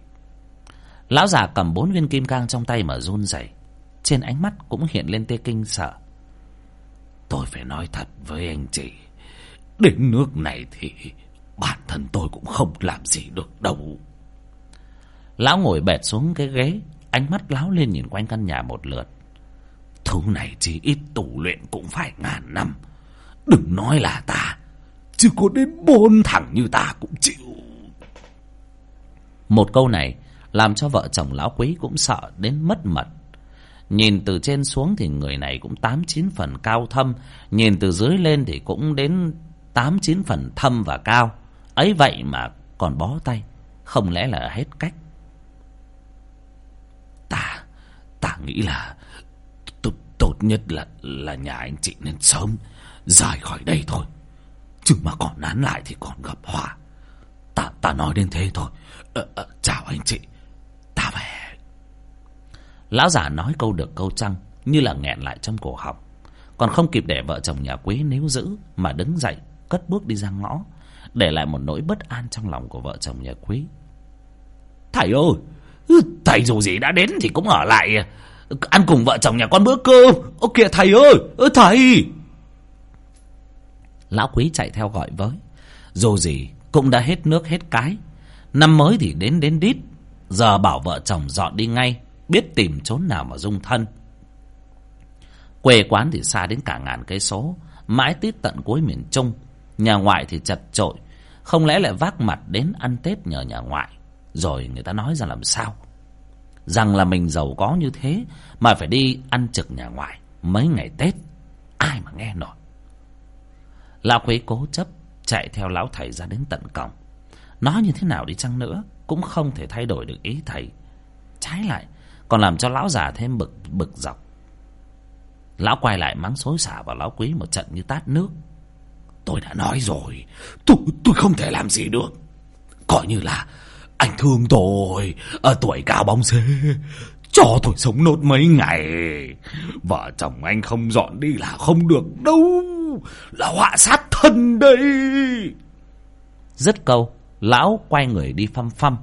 Lão già cầm bốn viên kim cang trong tay mà run rẩy. Trên ánh mắt cũng hiện lên tê kinh sợ. Tôi phải nói thật với anh chị. Đến nước này thì Bản thân tôi cũng không làm gì được đâu. Lão ngồi bệt xuống cái ghế, Ánh mắt lão lên nhìn quanh căn nhà một lượt. Thứ này chỉ ít tủ luyện cũng phải ngàn năm. Đừng nói là ta. Chứ có đến bốn thằng như ta cũng chịu. Một câu này Làm cho vợ chồng lão quý cũng sợ đến mất mật. Nhìn từ trên xuống thì người này cũng tám chín phần cao thâm, Nhìn từ dưới lên thì cũng đến tám chín phần thâm và cao. Ấy vậy mà còn bó tay, Không lẽ là hết cách? Ta Ta nghĩ là Tốt nhất là là nhà anh chị nên sớm Rời khỏi đây thôi. Chứ mà còn nán lại thì còn gặp họa. Ta, ta nói đến thế thôi. Ờ, ờ, Chào anh chị. Ta về. Lão giả nói câu được câu trăng Như là nghẹn lại trong cổ họng. Còn không kịp để vợ chồng nhà Quý nếu giữ Mà đứng dậy cất bước đi ra ngõ Để lại một nỗi bất an trong lòng của vợ chồng nhà Quý. Thầy ơi Thầy dù gì đã đến thì cũng ở lại. Ăn cùng vợ chồng nhà con bữa cơm. Ô kìa thầy ơi Thầy lão quý chạy theo gọi với. Dù gì, cũng đã hết nước hết cái. Năm mới thì đến đến đít. Giờ bảo vợ chồng dọn đi ngay, biết tìm chốn nào mà dung thân. Quê quán thì xa đến cả ngàn cây số, mãi tít tận cuối miền trung. Nhà ngoại thì chật chội, không lẽ lại vác mặt đến ăn tết nhờ nhà ngoại? Rồi người ta nói ra làm sao? Rằng là mình giàu có như thế mà phải đi ăn trực nhà ngoại mấy ngày tết. Ai mà nghe nổi? lão quý cố chấp chạy theo lão thầy ra đến tận cổng. Nói như thế nào đi chăng nữa cũng không thể thay đổi được ý thầy. Trái lại, còn làm cho lão già thêm bực bực dọc. Lão quay lại mắng xối xả vào lão quý một trận như tát nước. Tôi đã nói rồi, tôi tôi không thể làm gì được. Coi như là anh thương tôi, ở tuổi cao bóng xế, cho tôi sống nốt mấy ngày. Vợ chồng anh không dọn đi là không được đâu là họa sát thân đây dứt câu, lão quay người đi phăm phăm.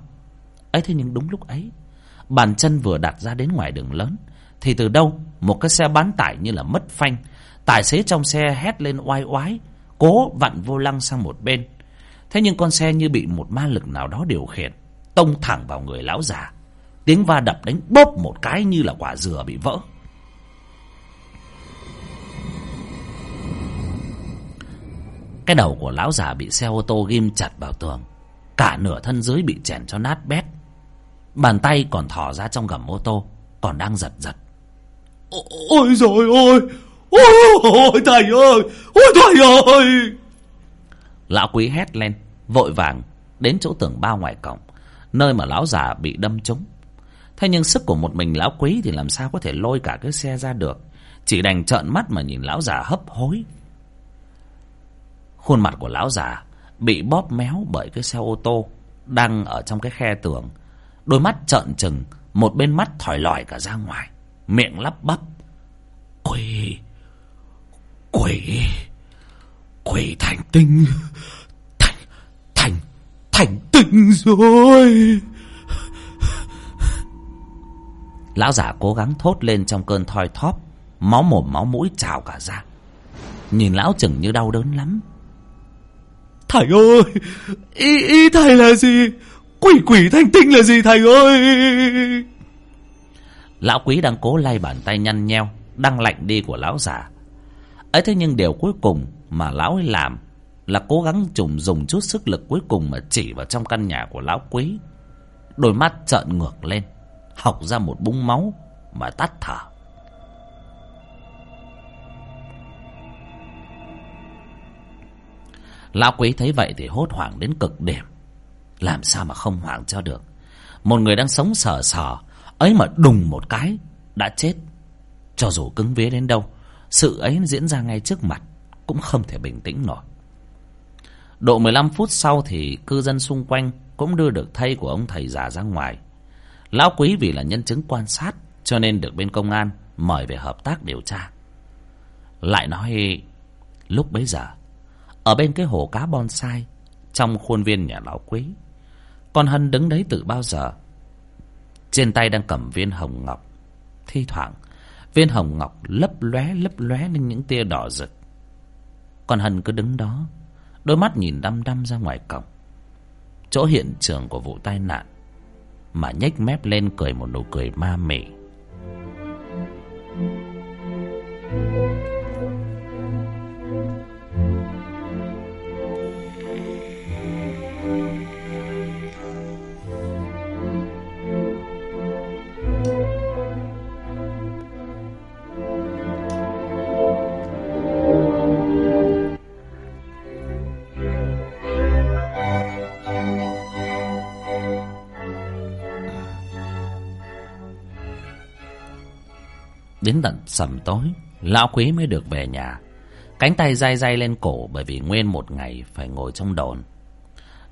Ấy thế nhưng đúng lúc ấy, bàn chân vừa đặt ra đến ngoài đường lớn, thì từ đâu một cái xe bán tải như là mất phanh, tài xế trong xe hét lên oai oái, cố vặn vô lăng sang một bên. Thế nhưng con xe như bị một ma lực nào đó điều khiển, tông thẳng vào người lão già. Tiếng va đập đánh bóp một cái như là quả dừa bị vỡ. Cái đầu của lão già bị xe ô tô ghim chặt vào tường. Cả nửa thân dưới bị chèn cho nát bét. Bàn tay còn thò ra trong gầm ô tô Còn đang giật giật. Ôi rồi ôi Ôi thầy ơi! Ôi thầy ơi! Lão quý hét lên Vội vàng đến chỗ tường bao ngoài cổng Nơi mà lão già bị đâm trúng. Thế nhưng sức của một mình lão quý Thì làm sao có thể lôi cả cái xe ra được? Chỉ đành trợn mắt mà nhìn lão già hấp hối. Khuôn mặt của lão già bị bóp méo bởi cái xe ô tô đang ở trong cái khe tường. Đôi mắt trợn trừng, một bên mắt thòi lòi cả ra ngoài, miệng lắp bắp. Quỷ, quỷ, quỷ thành tinh, thành, thành, thành tinh rồi. Lão già cố gắng thốt lên trong cơn thoi thóp, máu mồm máu mũi trào cả ra. Nhìn lão chừng như đau đớn lắm, Thầy ơi, ý, ý thầy là gì? Quỷ quỷ thanh tinh là gì thầy ơi? Lão quý đang cố lay bàn tay nhăn nheo, đang lạnh đi của lão già. ấy thế nhưng điều cuối cùng mà lão ấy làm là cố gắng trùng dùng chút sức lực cuối cùng mà chỉ vào trong căn nhà của lão quý. Đôi mắt trợn ngược lên, học ra một búng máu mà tắt thở. lão quý thấy vậy thì hốt hoảng đến cực điểm. Làm sao mà không hoảng cho được? Một người đang sống sờ sờ, ấy mà đùng một cái, đã chết. Cho dù cứng vía đến đâu, sự ấy diễn ra ngay trước mặt cũng không thể bình tĩnh nổi. Độ mười lăm phút sau thì cư dân xung quanh cũng đưa được thây của ông thầy già ra ngoài. Lão quý vì là nhân chứng quan sát cho nên được bên công an mời về hợp tác điều tra. Lại nói, lúc bấy giờ ở bên cái hồ cá bonsai, Trong khuôn viên nhà lão quý, Con Hân đứng đấy từ bao giờ? Trên tay đang cầm viên hồng ngọc. Thi thoảng, Viên hồng ngọc lấp lóe lấp lóe lên những tia đỏ rực. Con Hân cứ đứng đó, Đôi mắt nhìn đăm đăm ra ngoài cổng. Chỗ hiện trường của vụ tai nạn, Mà nhếch mép lên cười một nụ cười ma mị. Đến tận sầm tối, Lão quý mới được về nhà. Cánh tay day day lên cổ Bởi vì nguyên một ngày phải ngồi trong đồn.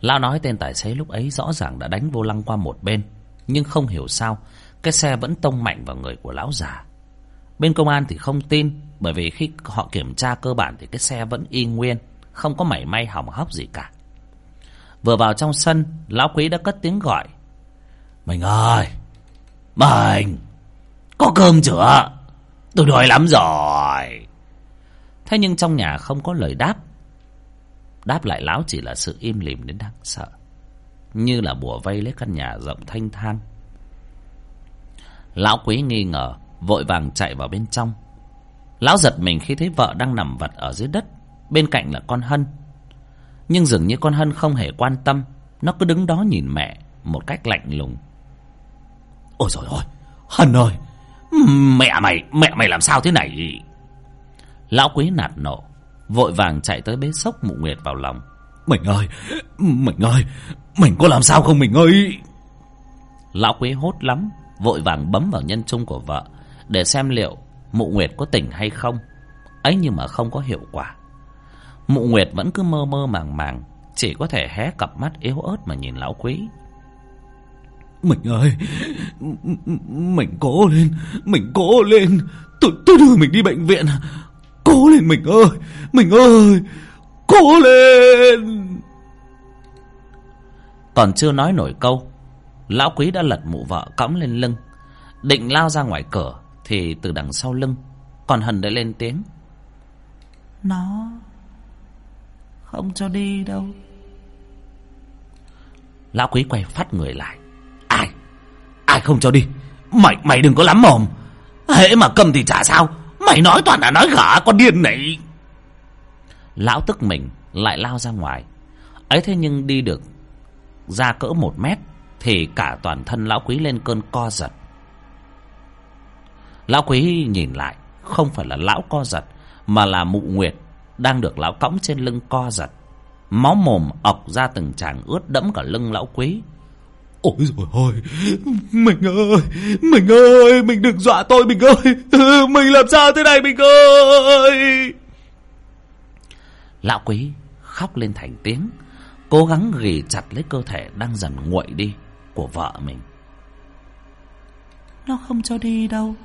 Lão nói tên tài xế lúc ấy Rõ ràng đã đánh vô lăng qua một bên, Nhưng không hiểu sao, Cái xe vẫn tông mạnh vào người của lão già. Bên công an thì không tin, Bởi vì khi họ kiểm tra cơ bản Thì cái xe vẫn y nguyên, Không có mảy may hỏng hóc gì cả. Vừa vào trong sân, Lão quý đã cất tiếng gọi. Mình ơi! Mình! Có cơm chưa? Tôi đuổi lắm rồi. Thế nhưng trong nhà không có lời đáp. Đáp lại lão chỉ là sự im lìm đến đáng sợ. Như là bùa vây lấy căn nhà rộng thanh thang. Lão quý nghi ngờ, vội vàng chạy vào bên trong. Lão giật mình khi thấy vợ đang nằm vật ở dưới đất, bên cạnh là con Hân. Nhưng dường như con Hân không hề quan tâm, nó cứ đứng đó nhìn mẹ một cách lạnh lùng. Ôi rồi ôi, Hân ơi, Mẹ mày, mẹ mày làm sao thế này? Lão quý nạt nộ, vội vàng chạy tới bế sốc mụ nguyệt vào lòng. Mình ơi, mình ơi, mình có làm sao không mình ơi? Lão quý hốt lắm, vội vàng bấm vào nhân trung của vợ để xem liệu mụ nguyệt có tỉnh hay không. Ấy nhưng mà không có hiệu quả. Mụ nguyệt vẫn cứ mơ mơ màng màng, chỉ có thể hé cặp mắt yếu ớt mà nhìn lão quý. Mình ơi Mình cố lên Mình cố lên. Tôi, tôi đưa mình đi bệnh viện. Cố lên mình ơi Mình ơi Cố lên. Còn chưa nói nổi câu Lão quý đã lật mụ vợ cõng lên lưng. Định lao ra ngoài cửa Thì từ đằng sau lưng Còn hần đã lên tiếng. Nó Không cho đi đâu. Lão quý quay phát người lại không cho đi. Mày mày đừng có lắm mồm. Hễ mà cầm thì chả sao. Mày nói toàn là nói gả, con điên này. Lão tức mình, lại lao ra ngoài. Ấy thế nhưng đi được Ra cỡ một mét Thì cả toàn thân lão quý lên cơn co giật. Lão quý nhìn lại, Không phải là lão co giật, Mà là mụ nguyệt Đang được lão cõng trên lưng co giật. Máu mồm ọc ra từng tràng ướt đẫm cả lưng lão quý. Ôi rồi ôi Mình ơi Mình ơi Mình đừng dọa tôi Mình ơi. Mình làm sao thế này Mình ơi? Lão quý khóc lên thành tiếng Cố gắng ghì chặt lấy cơ thể Đang dần nguội đi Của vợ mình. Nó không cho đi đâu.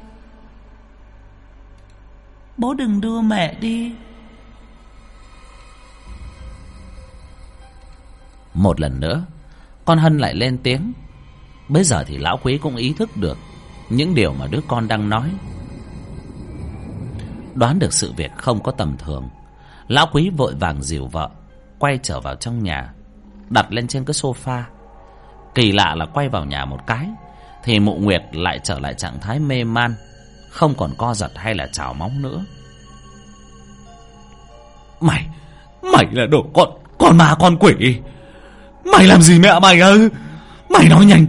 Bố đừng đưa mẹ đi. Một lần nữa con Hân lại lên tiếng. Bây giờ thì lão quý cũng ý thức được Những điều mà đứa con đang nói. Đoán được sự việc không có tầm thường, Lão quý vội vàng dìu vợ, Quay trở vào trong nhà, Đặt lên trên cái sofa. Kỳ lạ là quay vào nhà một cái, Thì mụ Nguyệt lại trở lại trạng thái mê man, Không còn co giật hay là trào móng nữa. Mày Mày là đồ con Con ma, con quỷ! Mày làm gì mẹ mày ơ? Mày nói nhanh.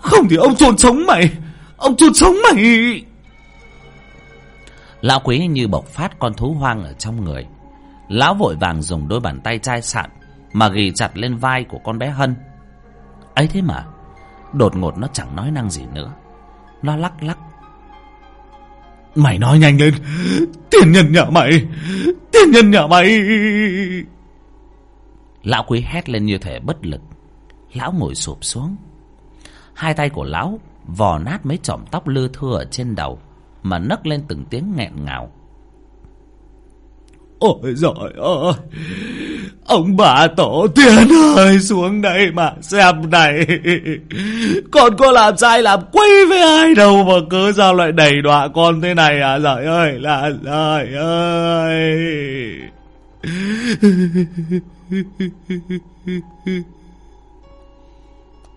Không thì ông trộn sống mày. Ông trộn sống mày. Lão quý như bộc phát con thú hoang ở trong người. Lão vội vàng dùng đôi bàn tay chai sạn Mà ghi chặt lên vai của con bé Hân. Ấy thế mà Đột ngột nó chẳng nói năng gì nữa. Nó lắc lắc. Mày nói nhanh lên. Tiền nhân nhà mày. Tiền nhân nhà mày. Lão quý hét lên như thể bất lực. Lão ngồi sụp xuống. Hai tay của lão vò nát mấy chỏm tóc lưa thưa ở trên đầu, Mà nấc lên từng tiếng nghẹn ngào. Ôi giời ơi, Ông bà tổ tiên ơi, xuống đây mà xem này. Con có làm sai làm quấy với ai đâu mà cứ sao lại đầy đọa con thế này à? Giời ơi, là trời ơi.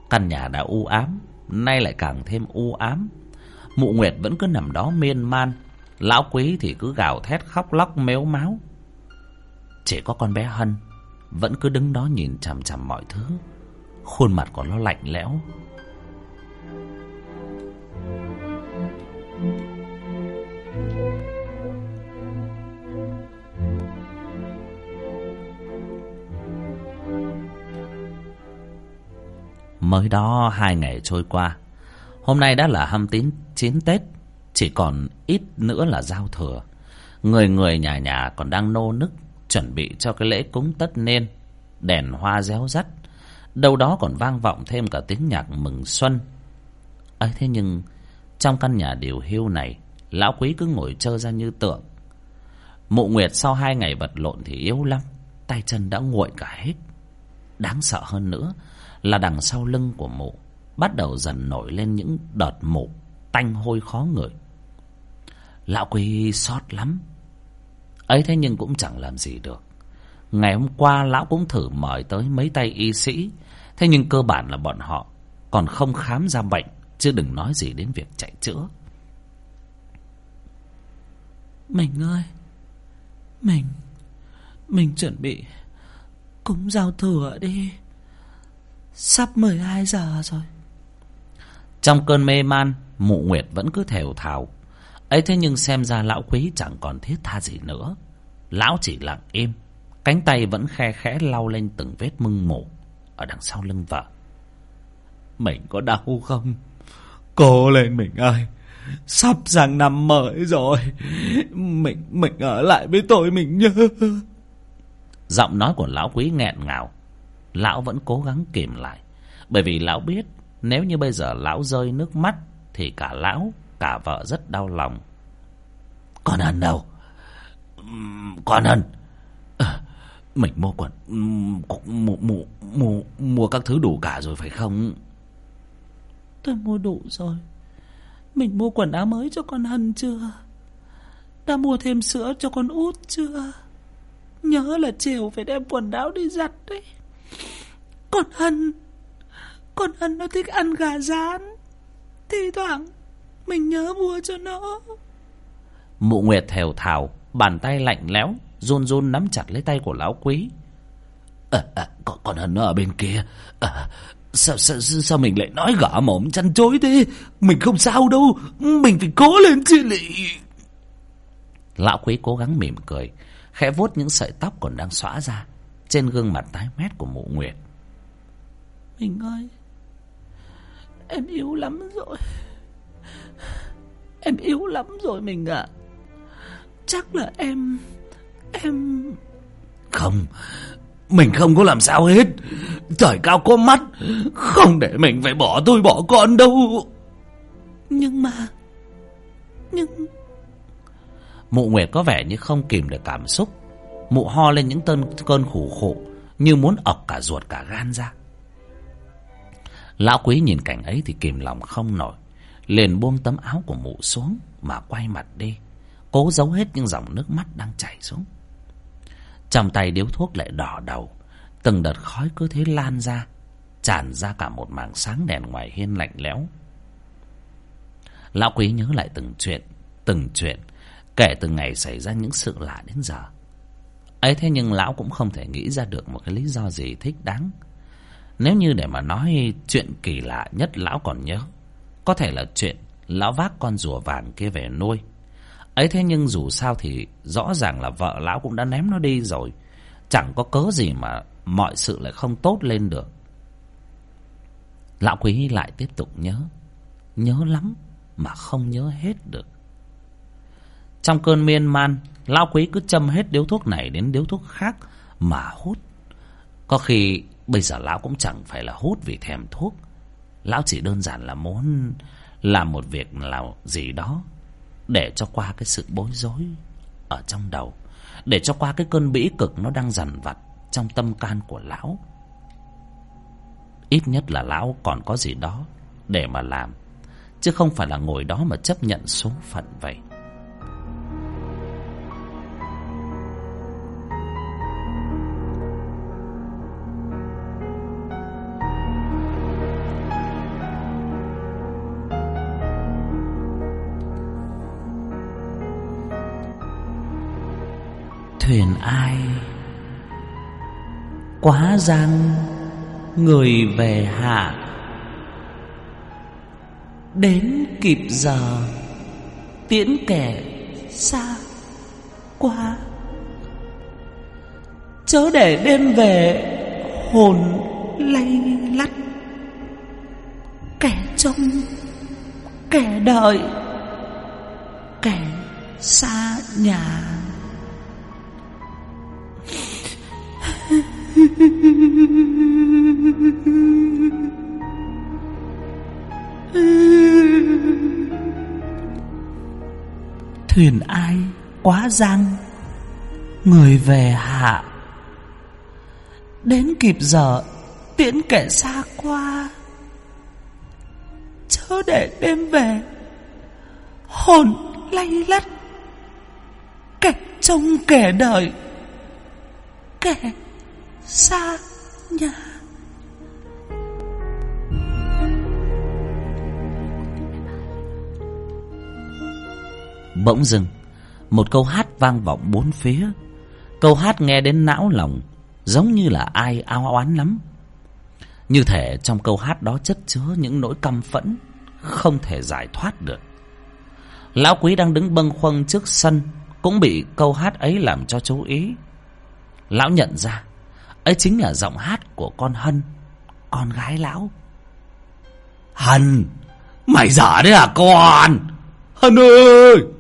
Căn nhà đã u ám, nay lại càng thêm u ám. Mụ Nguyệt vẫn cứ nằm đó miên man, lão quý thì cứ gào thét khóc lóc méo máu. Chỉ có con bé Hân vẫn cứ đứng đó nhìn chằm chằm mọi thứ. Khuôn mặt của nó lạnh lẽo, Mới đó, hai ngày trôi qua. Hôm nay đã là hăm tín, chín Tết, Chỉ còn ít nữa là giao thừa. Người người nhà nhà còn đang nô nức, Chuẩn bị cho cái lễ cúng tất nên Đèn hoa réo rắt, Đâu đó còn vang vọng thêm cả tiếng nhạc mừng xuân. Ấy, thế nhưng Trong căn nhà điều hiu này, Lão quý cứ ngồi trơ ra như tượng. Mụ Nguyệt sau hai ngày vật lộn thì yếu lắm, Tay chân đã nguội cả hết. Đáng sợ hơn nữa là đằng sau lưng của mụ, bắt đầu dần nổi lên những đợt mụ tanh hôi khó ngửi. Lão quý xót lắm. Ấy thế nhưng cũng chẳng làm gì được. Ngày hôm qua lão cũng thử mời tới mấy tay y sĩ. Thế nhưng cơ bản là bọn họ còn không khám ra bệnh, chứ đừng nói gì đến việc chạy chữa. Mình ơi! Mình! Mình chuẩn bị cúng giao thừa đi. Sắp 12 giờ rồi. Trong cơn mê man, Mụ Nguyệt vẫn cứ thều thào. Ấy thế nhưng xem ra lão quý chẳng còn thiết tha gì nữa. Lão chỉ lặng im, Cánh tay vẫn khe khẽ lau lên từng vết mưng mủ Ở đằng sau lưng vợ. Mình có đau không? Cố lên mình ơi, Sắp sang năm mới rồi. Mình mình ở lại với tôi mình nhớ. Giọng nói của lão quý nghẹn ngào lão vẫn cố gắng kìm lại. Bởi vì lão biết nếu như bây giờ lão rơi nước mắt thì cả lão cả vợ rất đau lòng. Con hân đâu? Con hân. Ờ, mình mua quần ừ, mua, mua mua mua các thứ đủ cả rồi phải không? Tôi mua đủ rồi. Mình mua quần áo mới cho con hân chưa? Đã mua thêm sữa cho con út chưa? Nhớ là chiều phải đem quần áo đi giặt đấy. Còn Hân Còn Hân nó thích ăn gà rán. Thì thoảng Mình nhớ mua cho nó. Mụ Nguyệt thều thào Bàn tay lạnh lẽo Run run nắm chặt lấy tay của lão quý. Ờ, ờ, à, à, còn, còn Hân nó ở bên kia. À, sao, sao, sao mình lại nói gõ mồm chăn chối thế? Mình không sao đâu. Mình phải cố lên chứ lị. Lão quý cố gắng mỉm cười Khẽ vuốt những sợi tóc còn đang xóa ra trên gương mặt tái mét của mụ nguyệt. Mình ơi em yếu lắm rồi. Em yếu lắm rồi mình ạ. Chắc là em em không mình không có làm sao hết. Trời cao có mắt không để mình phải bỏ tôi bỏ con đâu. Nhưng mà nhưng mụ nguyệt có vẻ như không kìm được cảm xúc mụ ho lên những tơn cơn khủ khổ như muốn ọc cả ruột cả gan ra. Lão quý nhìn cảnh ấy thì kìm lòng không nổi, liền buông tấm áo của mụ xuống mà quay mặt đi, cố giấu hết những dòng nước mắt đang chảy xuống. Trong tay điếu thuốc lại đỏ đầu, từng đợt khói cứ thế lan ra, tràn ra cả một mảng sáng đèn ngoài hiên lạnh lẽo. Lão quý nhớ lại từng chuyện từng chuyện, kể từ ngày xảy ra những sự lạ đến giờ ấy, thế nhưng lão cũng không thể nghĩ ra được một cái lý do gì thích đáng. Nếu như để mà nói chuyện kỳ lạ nhất lão còn nhớ, có thể là chuyện lão vác con rùa vàng kia về nuôi. Ấy, thế nhưng dù sao thì rõ ràng là vợ lão cũng đã ném nó đi rồi. Chẳng có cớ gì mà mọi sự lại không tốt lên được. Lão quý lại tiếp tục nhớ nhớ lắm mà không nhớ hết được. Trong cơn miên man Lão quý cứ châm hết điếu thuốc này đến điếu thuốc khác Mà hút. Có khi bây giờ lão cũng chẳng phải là hút vì thèm thuốc. Lão chỉ đơn giản là muốn Làm một việc là gì đó Để cho qua cái sự bối rối Ở trong đầu, Để cho qua cái cơn bĩ cực nó đang dằn vặt Trong tâm can của lão. Ít nhất là lão còn có gì đó Để mà làm, Chứ không phải là ngồi đó mà chấp nhận số phận vậy. huyền ai. Quá giang người về hạ. Đến kịp giờ, tiễn kẻ xa quá chớ để đêm về, hồn lay lắt. Kẻ trông, kẻ đợi, kẻ xa nhà. thuyền ai quá giang người về hạ. Đến kịp giờ, tiễn kẻ xa qua. Chớ để đêm về, hồn lay lắt. Kẻ trông kẻ đợi, kẻ xa nhà. Bỗng dừng Một câu hát vang vọng bốn phía. Câu hát nghe đến não lòng, Giống như là ai ao oán lắm. Như thể trong câu hát đó chất chứa những nỗi căm phẫn Không thể giải thoát được. Lão quý đang đứng bâng khuâng trước sân, Cũng bị câu hát ấy làm cho chú ý. Lão nhận ra, Ấy chính là giọng hát của con Hân, Con gái lão. Hân, Mày giả đấy à con? Hân ơi!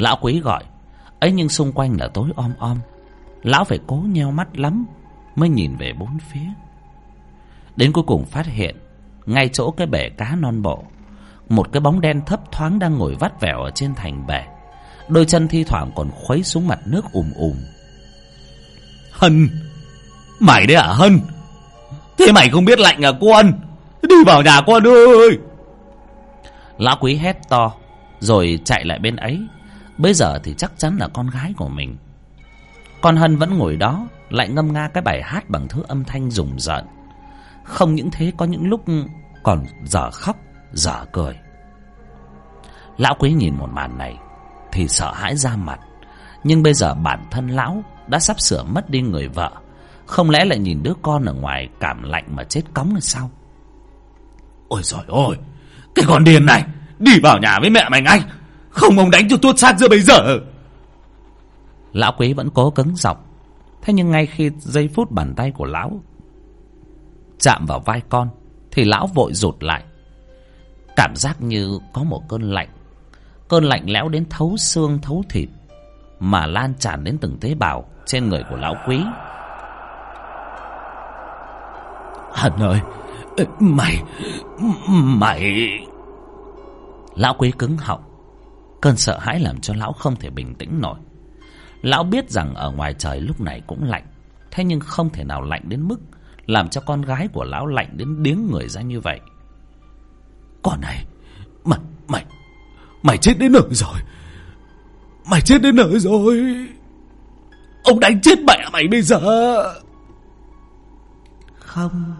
Lão quý gọi. Ấy nhưng xung quanh là tối om om. Lão phải cố nheo mắt lắm Mới nhìn về bốn phía. Đến cuối cùng phát hiện Ngay chỗ cái bể cá non bộ Một cái bóng đen thấp thoáng đang ngồi vắt vẻo ở trên thành bể. Đôi chân thi thoảng còn khuấy xuống mặt nước ùm ùm. Hân! Mày đấy à Hân? Thế mày không biết lạnh à quân Đi vào nhà quân ơi! Lão quý hét to Rồi chạy lại bên ấy. Bây giờ thì chắc chắn là con gái của mình. Còn Hân vẫn ngồi đó, Lại ngâm nga cái bài hát bằng thứ âm thanh rùng rợn. Không những thế, có những lúc Còn dở khóc, Dở cười. Lão quý nhìn một màn này Thì sợ hãi ra mặt. Nhưng bây giờ bản thân lão Đã sắp sửa mất đi người vợ. Không lẽ lại nhìn đứa con ở ngoài Cảm lạnh mà chết cóng là sao? Ôi giời ôi Cái con điên này, Đi vào nhà với mẹ mày ngay. Không ông đánh cho tuốt xác giữa bây giờ. Lão quý vẫn cố cứng dọc Thế nhưng ngay khi giây phút bàn tay của lão Chạm vào vai con Thì lão vội rụt lại. Cảm giác như có một cơn lạnh. Cơn lạnh lẽo đến thấu xương thấu thịt Mà lan tràn đến từng tế bào Trên người của lão quý. Hận ơi Mày Mày. Lão quý cứng họng. Cơn sợ hãi làm cho lão không thể bình tĩnh nổi. Lão biết rằng ở ngoài trời lúc này cũng lạnh Thế nhưng không thể nào lạnh đến mức Làm cho con gái của lão lạnh đến điếng người ra như vậy. Con này Mày Mày Mày chết đến nơi rồi. Mày chết đến nơi rồi. Ông đánh chết mẹ mày bây giờ. Không.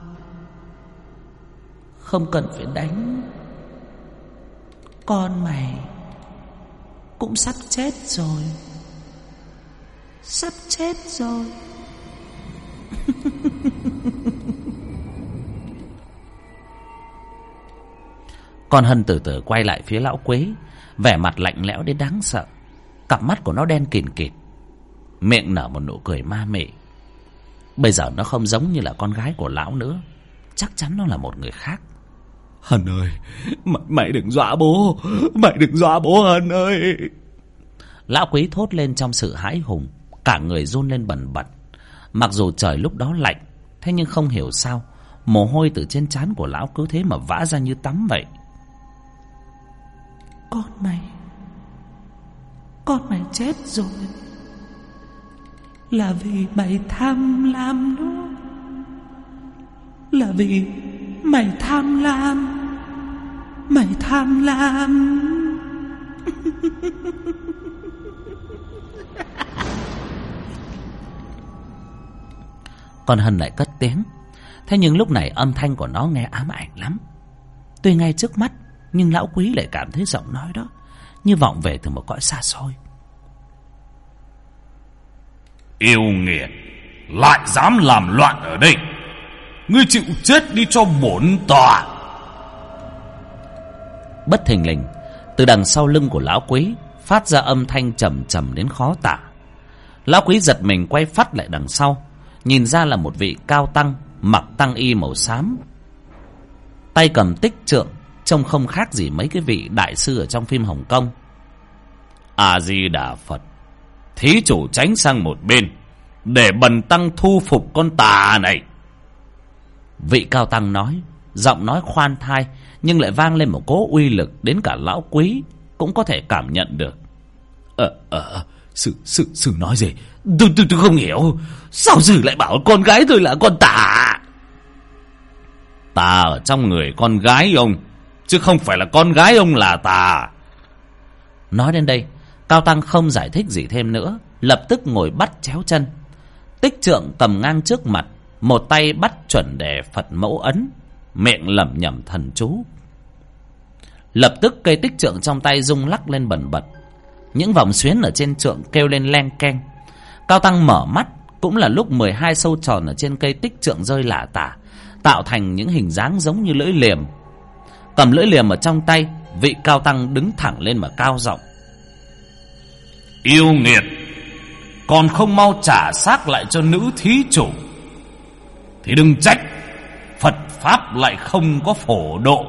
Không cần phải đánh Con mày cũng sắp chết rồi. Sắp chết rồi. Con Hân từ từ quay lại phía lão quế, Vẻ mặt lạnh lẽo đến đáng sợ. Cặp mắt của nó đen kìn kịt, Miệng nở một nụ cười ma mị. Bây giờ nó không giống như là con gái của lão nữa, Chắc chắn nó là một người khác. Hân ơi, mày, mày đừng dọa bố, mày đừng dọa bố Hân ơi. Lão quý thốt lên trong sự hãi hùng, cả người run lên bần bật. Mặc dù trời lúc đó lạnh, thế nhưng không hiểu sao, mồ hôi từ trên trán của lão cứ thế mà vã ra như tắm vậy. Con mày, con mày chết rồi. Là vì mày tham lam đó. Là vì Mày tham lam. Mày tham lam. Con Hân lại cất tiếng. Thế nhưng lúc này âm thanh của nó nghe ám ảnh lắm. Tuy ngay trước mắt Nhưng lão quý lại cảm thấy giọng nói đó Như vọng về từ một cõi xa xôi. Yêu nghiệt Lại dám làm loạn ở đây. Ngươi chịu chết đi cho bổn tòa. Bất thình lình, Từ đằng sau lưng của lão quý, Phát ra âm thanh trầm trầm đến khó tả. Lão quý giật mình quay phát lại đằng sau, Nhìn ra là một vị cao tăng, Mặc tăng y màu xám. Tay cầm tích trượng, Trông không khác gì mấy cái vị đại sư Ở trong phim Hồng Kông. A-di-đà Phật, Thí chủ tránh sang một bên, Để bần tăng thu phục con tà này vị cao tăng nói, giọng nói khoan thai, nhưng lại vang lên một cố uy lực đến cả lão quý cũng có thể cảm nhận được. Ờ ờ sự sự sự nói gì? Tôi tôi tôi không hiểu. Sao sự lại bảo con gái tôi là con tà tà ở trong người con gái ông, chứ không phải là con gái ông là tà nói đến đây, cao tăng không giải thích gì thêm nữa, lập tức ngồi bắt chéo chân. Tích trượng cầm ngang trước mặt một tay bắt chuẩn đề phật mẫu ấn, miệng lẩm nhẩm thần chú. Lập tức cây tích trượng trong tay rung lắc lên bần bật. Những vòng xuyến ở trên trượng kêu lên leng keng. Cao tăng mở mắt, cũng là lúc mười hai sâu tròn ở trên cây tích trượng rơi lả tả, tạo thành những hình dáng giống như lưỡi liềm. Cầm lưỡi liềm ở trong tay, vị cao tăng đứng thẳng lên mà cao giọng. Yêu nghiệt còn không mau trả xác lại cho nữ thí chủ. Thì đừng trách. Phật Pháp lại không có phổ độ.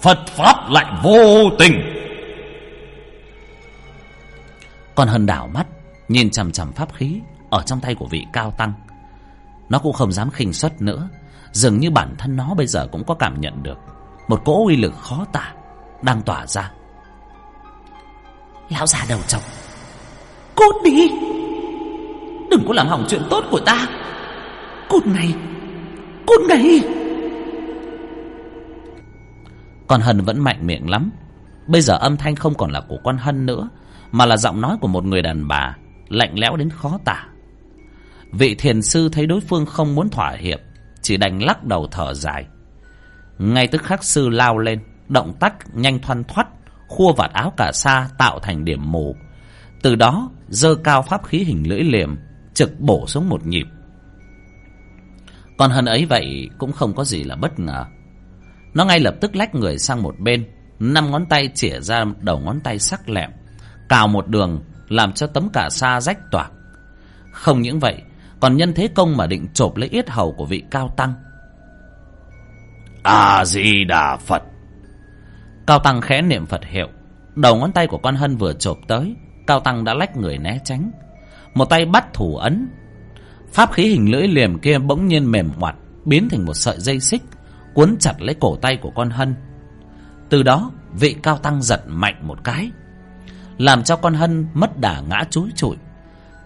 Phật Pháp lại vô tình. Con hân đảo mắt, Nhìn chầm chầm pháp khí Ở trong tay của vị cao tăng. Nó cũng không dám khinh suất nữa. Dường như bản thân nó bây giờ cũng có cảm nhận được Một cỗ uy lực khó tả Đang tỏa ra. Lão già đầu trọc Cút đi. Đừng có làm hỏng chuyện tốt của ta này, Cút ngay Con Hân vẫn mạnh miệng lắm. Bây giờ âm thanh không còn là của con Hân nữa, Mà là giọng nói của một người đàn bà, Lạnh lẽo đến khó tả. Vị thiền sư thấy đối phương không muốn thỏa hiệp, Chỉ đành lắc đầu thở dài. Ngay tức khắc sư lao lên, Động tác nhanh thoăn thoắt, Khua vạt áo cả sa tạo thành điểm mù. Từ đó, dơ cao pháp khí hình lưỡi liềm, Trực bổ xuống một nhịp. Còn hần ấy vậy cũng không có gì là bất ngờ. Nó ngay lập tức lách người sang một bên, năm ngón tay chĩa ra đầu ngón tay sắc lẹm, cào một đường làm cho tấm cả sa rách toạc. Không những vậy, còn nhân thế công mà định chộp lấy yết hầu của vị cao tăng. a di đà phật Cao tăng khẽ niệm Phật hiệu, đầu ngón tay của con hân vừa chộp tới, cao tăng đã lách người né tránh, một tay bắt thủ ấn, Pháp khí hình lưỡi liềm kia bỗng nhiên mềm hoạt Biến thành một sợi dây xích Cuốn chặt lấy cổ tay của con hân. Từ đó vị cao tăng giật mạnh một cái Làm cho con hân mất đà ngã chúi trụi.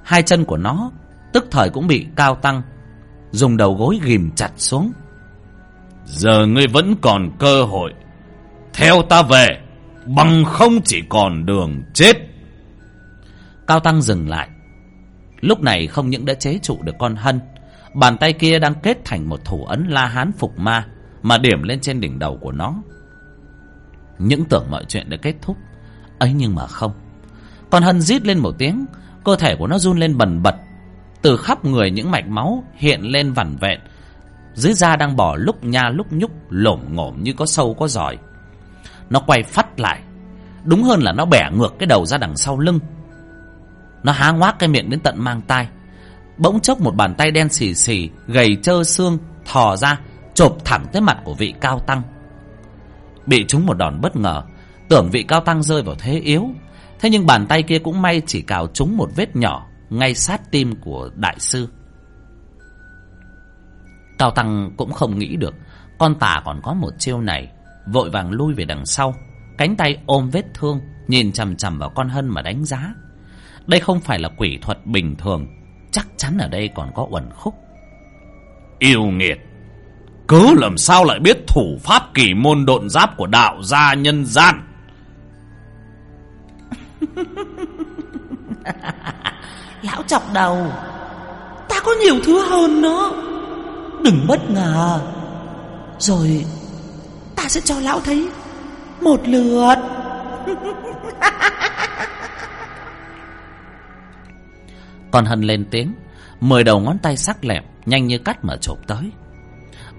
Hai chân của nó Tức thời cũng bị cao tăng Dùng đầu gối ghim chặt xuống. Giờ ngươi vẫn còn cơ hội Theo ta về Bằng không chỉ còn đường chết. Cao Tăng dừng lại Lúc này không những đã chế trụ được con hân, Bàn tay kia đang kết thành một thủ ấn la hán phục ma Mà điểm lên trên đỉnh đầu của nó. Những tưởng mọi chuyện đã kết thúc, ấy nhưng mà không. Con hân rít lên một tiếng, Cơ thể của nó run lên bần bật. Từ khắp người những mạch máu hiện lên vằn vẹn. Dưới da đang bỏ lúc nha lúc nhúc, Lổm ngổm như có sâu có giỏi. Nó quay phát lại. Đúng hơn là nó bẻ ngược cái đầu ra đằng sau lưng. Nó há ngoác cái miệng đến tận mang tay Bỗng chốc một bàn tay đen xì xì, Gầy trơ xương, Thò ra, Chộp thẳng tới mặt của vị cao tăng. Bị chúng một đòn bất ngờ, Tưởng vị cao tăng rơi vào thế yếu. Thế nhưng bàn tay kia cũng may chỉ cào chúng một vết nhỏ Ngay sát tim của đại sư. Cao Tăng cũng không nghĩ được, Con tà còn có một chiêu này. Vội vàng lui về đằng sau, Cánh tay ôm vết thương, Nhìn chằm chằm vào con hân mà đánh giá. Đây không phải là quỷ thuật bình thường. Chắc chắn ở đây còn có uẩn khúc. Yêu nghiệt Cứ làm sao lại biết thủ pháp kỳ môn độn giáp của đạo gia nhân gian? Lão chọc đầu Ta có nhiều thứ hơn nó Đừng bất ngờ. Rồi Ta sẽ cho lão thấy Một lượt. Còn Hân lên tiếng, Mười đầu ngón tay sắc lẹm, Nhanh như cắt mà chộp tới.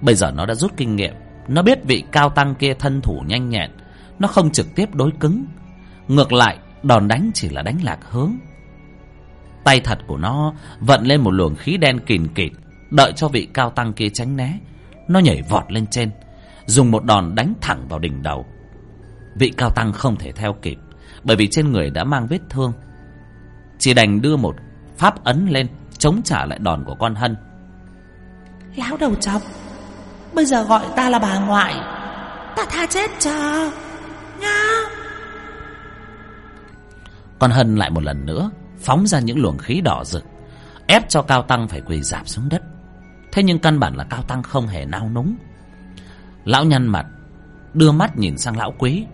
Bây giờ nó đã rút kinh nghiệm. Nó biết vị cao tăng kia thân thủ nhanh nhẹn. Nó không trực tiếp đối cứng. Ngược lại, đòn đánh chỉ là đánh lạc hướng. Tay thật của nó vận lên một luồng khí đen kìn kịt, Đợi cho vị cao tăng kia tránh né. Nó nhảy vọt lên trên, Dùng một đòn đánh thẳng vào đỉnh đầu. Vị cao tăng không thể theo kịp, Bởi vì trên người đã mang vết thương. Chỉ đành đưa một pháp ấn lên chống trả lại đòn của con hân. Lão đầu chọc bây giờ gọi ta là bà ngoại. Ta tha chết cho nha con hân lại một lần nữa phóng ra những luồng khí đỏ rực ép cho cao tăng phải quỳ dạp xuống đất. Thế nhưng căn bản là cao tăng không hề nao núng. Lão nhăn mặt đưa mắt nhìn sang lão quý.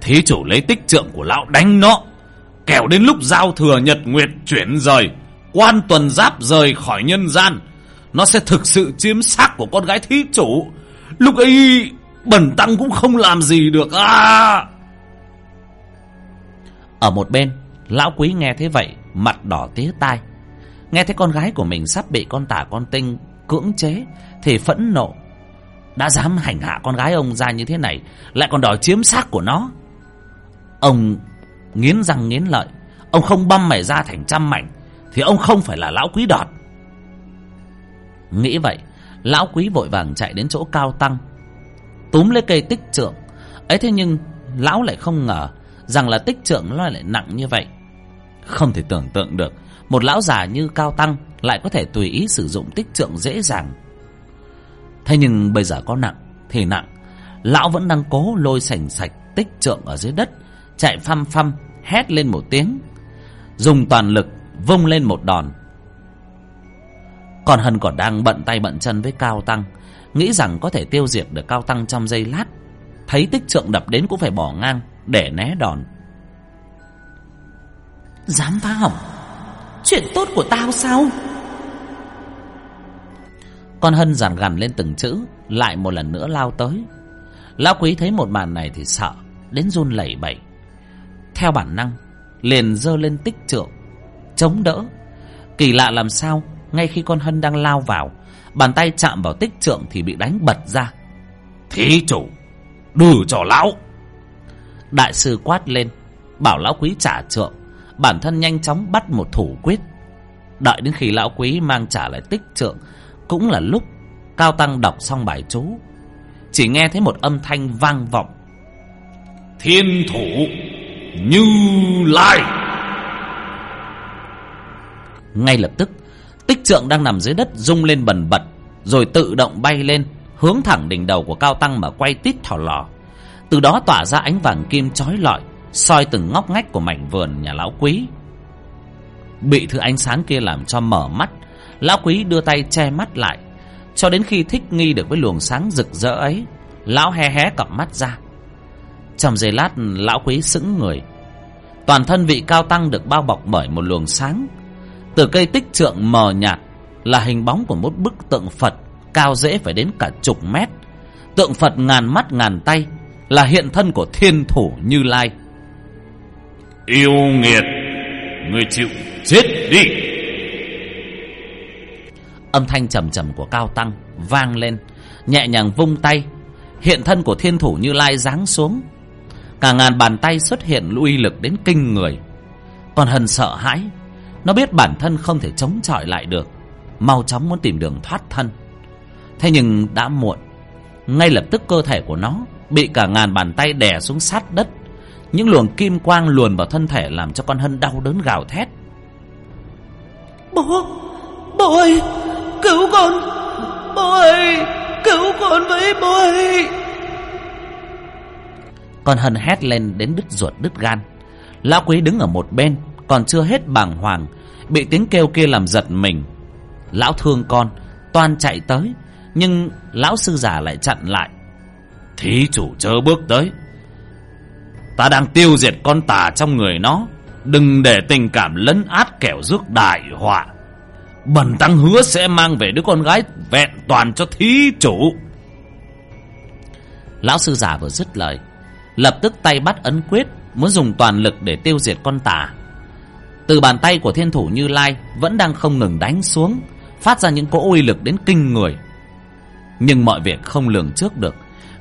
Thí chủ lấy tích trượng của lão đánh nó kẻo đến lúc giao thừa nhật nguyệt chuyển rời, quan tuần giáp rời khỏi nhân gian, nó sẽ thực sự chiếm xác của con gái thí chủ. Lúc ấy bẩn tăng cũng không làm gì được à. Ở một bên, lão quý nghe thế vậy, mặt đỏ tía tai. Nghe thấy con gái của mình sắp bị con tả con tinh cưỡng chế thì phẫn nộ. Đã dám hành hạ con gái ông ra như thế này, lại còn đòi chiếm xác của nó. Ông nghiến răng nghiến lợi. Ông không băm mày ra thành trăm mảnh, thì ông không phải là lão quý đọt. Nghĩ vậy, lão quý vội vàng chạy đến chỗ cao tăng, túm lấy cây tích trượng. Ấy thế nhưng lão lại không ngờ rằng là tích trượng nó lại nặng như vậy. Không thể tưởng tượng được, một lão già như cao tăng lại có thể tùy ý sử dụng tích trượng dễ dàng. Thế nhưng bây giờ có nặng, thì nặng. Lão vẫn đang cố lôi sành sạch tích trượng ở dưới đất, chạy phăm phăm hét lên một tiếng dùng toàn lực vung lên một đòn. Còn hân còn đang bận tay bận chân với cao tăng nghĩ rằng có thể tiêu diệt được cao tăng trong giây lát thấy tích trượng đập đến cũng phải bỏ ngang để né đòn. Dám phá hỏng? Chuyện tốt của tao sao? Con hân giàn gằn lên từng chữ lại một lần nữa lao tới. Lão quý thấy một màn này thì sợ đến run lẩy bẩy theo bản năng liền giơ lên tích trượng chống đỡ. Kỳ lạ làm sao ngay khi con hân đang lao vào bàn tay chạm vào tích trượng thì bị đánh bật ra. Thí chủ đủ cho lão. Đại sư quát lên bảo lão quý trả trượng. Bản thân nhanh chóng bắt một thủ quyết. Đợi đến khi lão quý mang trả lại tích trượng cũng là lúc cao tăng đọc xong bài chú. Chỉ nghe thấy một âm thanh vang vọng. Thiên thủ như lai ngay lập tức, tích trượng đang nằm dưới đất rung lên bần bật, rồi tự động bay lên, hướng thẳng đỉnh đầu của cao tăng mà quay tít thò lò. Từ đó tỏa ra ánh vàng kim chói lọi, soi từng ngóc ngách của mảnh vườn nhà lão quý. Bị thứ ánh sáng kia làm cho mở mắt, lão quý đưa tay che mắt lại. Cho đến khi thích nghi được với luồng sáng rực rỡ ấy, lão hé hé cặp mắt ra. Trong giây lát lão quý sững người. Toàn thân vị cao tăng được bao bọc bởi một luồng sáng. Từ cây tích trượng mờ nhạt Là hình bóng của một bức tượng Phật Cao dễ phải đến cả chục mét. Tượng Phật ngàn mắt ngàn tay Là hiện thân của thiên thủ Như Lai. Yêu nghiệt Người chịu chết đi. Âm thanh trầm trầm của Cao Tăng Vang lên Nhẹ nhàng vung tay. Hiện thân của thiên thủ Như Lai giáng xuống. Cả ngàn bàn tay xuất hiện uy lực đến kinh người. Còn Hân sợ hãi. Nó biết bản thân không thể chống chọi lại được. Mau chóng muốn tìm đường thoát thân. Thế nhưng đã muộn. Ngay lập tức cơ thể của nó Bị cả ngàn bàn tay đè xuống sát đất. Những luồng kim quang luồn vào thân thể Làm cho con Hân đau đớn gào thét. Bố Bố ơi, Cứu con. Bố ơi, Cứu con với bố ơi. Còn hân hét lên đến đứt ruột đứt gan. Lão quý đứng ở một bên, Còn chưa hết bàng hoàng, Bị tiếng kêu kia làm giật mình. Lão thương con, Toan chạy tới, Nhưng lão sư giả lại chặn lại. Thí chủ chớ bước tới. Ta đang tiêu diệt con tà trong người nó, Đừng để tình cảm lấn át kẻo rước đại họa. Bần tăng hứa sẽ mang về đứa con gái vẹn toàn cho thí chủ. Lão sư giả vừa dứt lời lập tức tay bắt ấn quyết, muốn dùng toàn lực để tiêu diệt con tà. Từ bàn tay của thiên thủ như lai vẫn đang không ngừng đánh xuống, phát ra những cỗ uy lực đến kinh người. Nhưng mọi việc không lường trước được.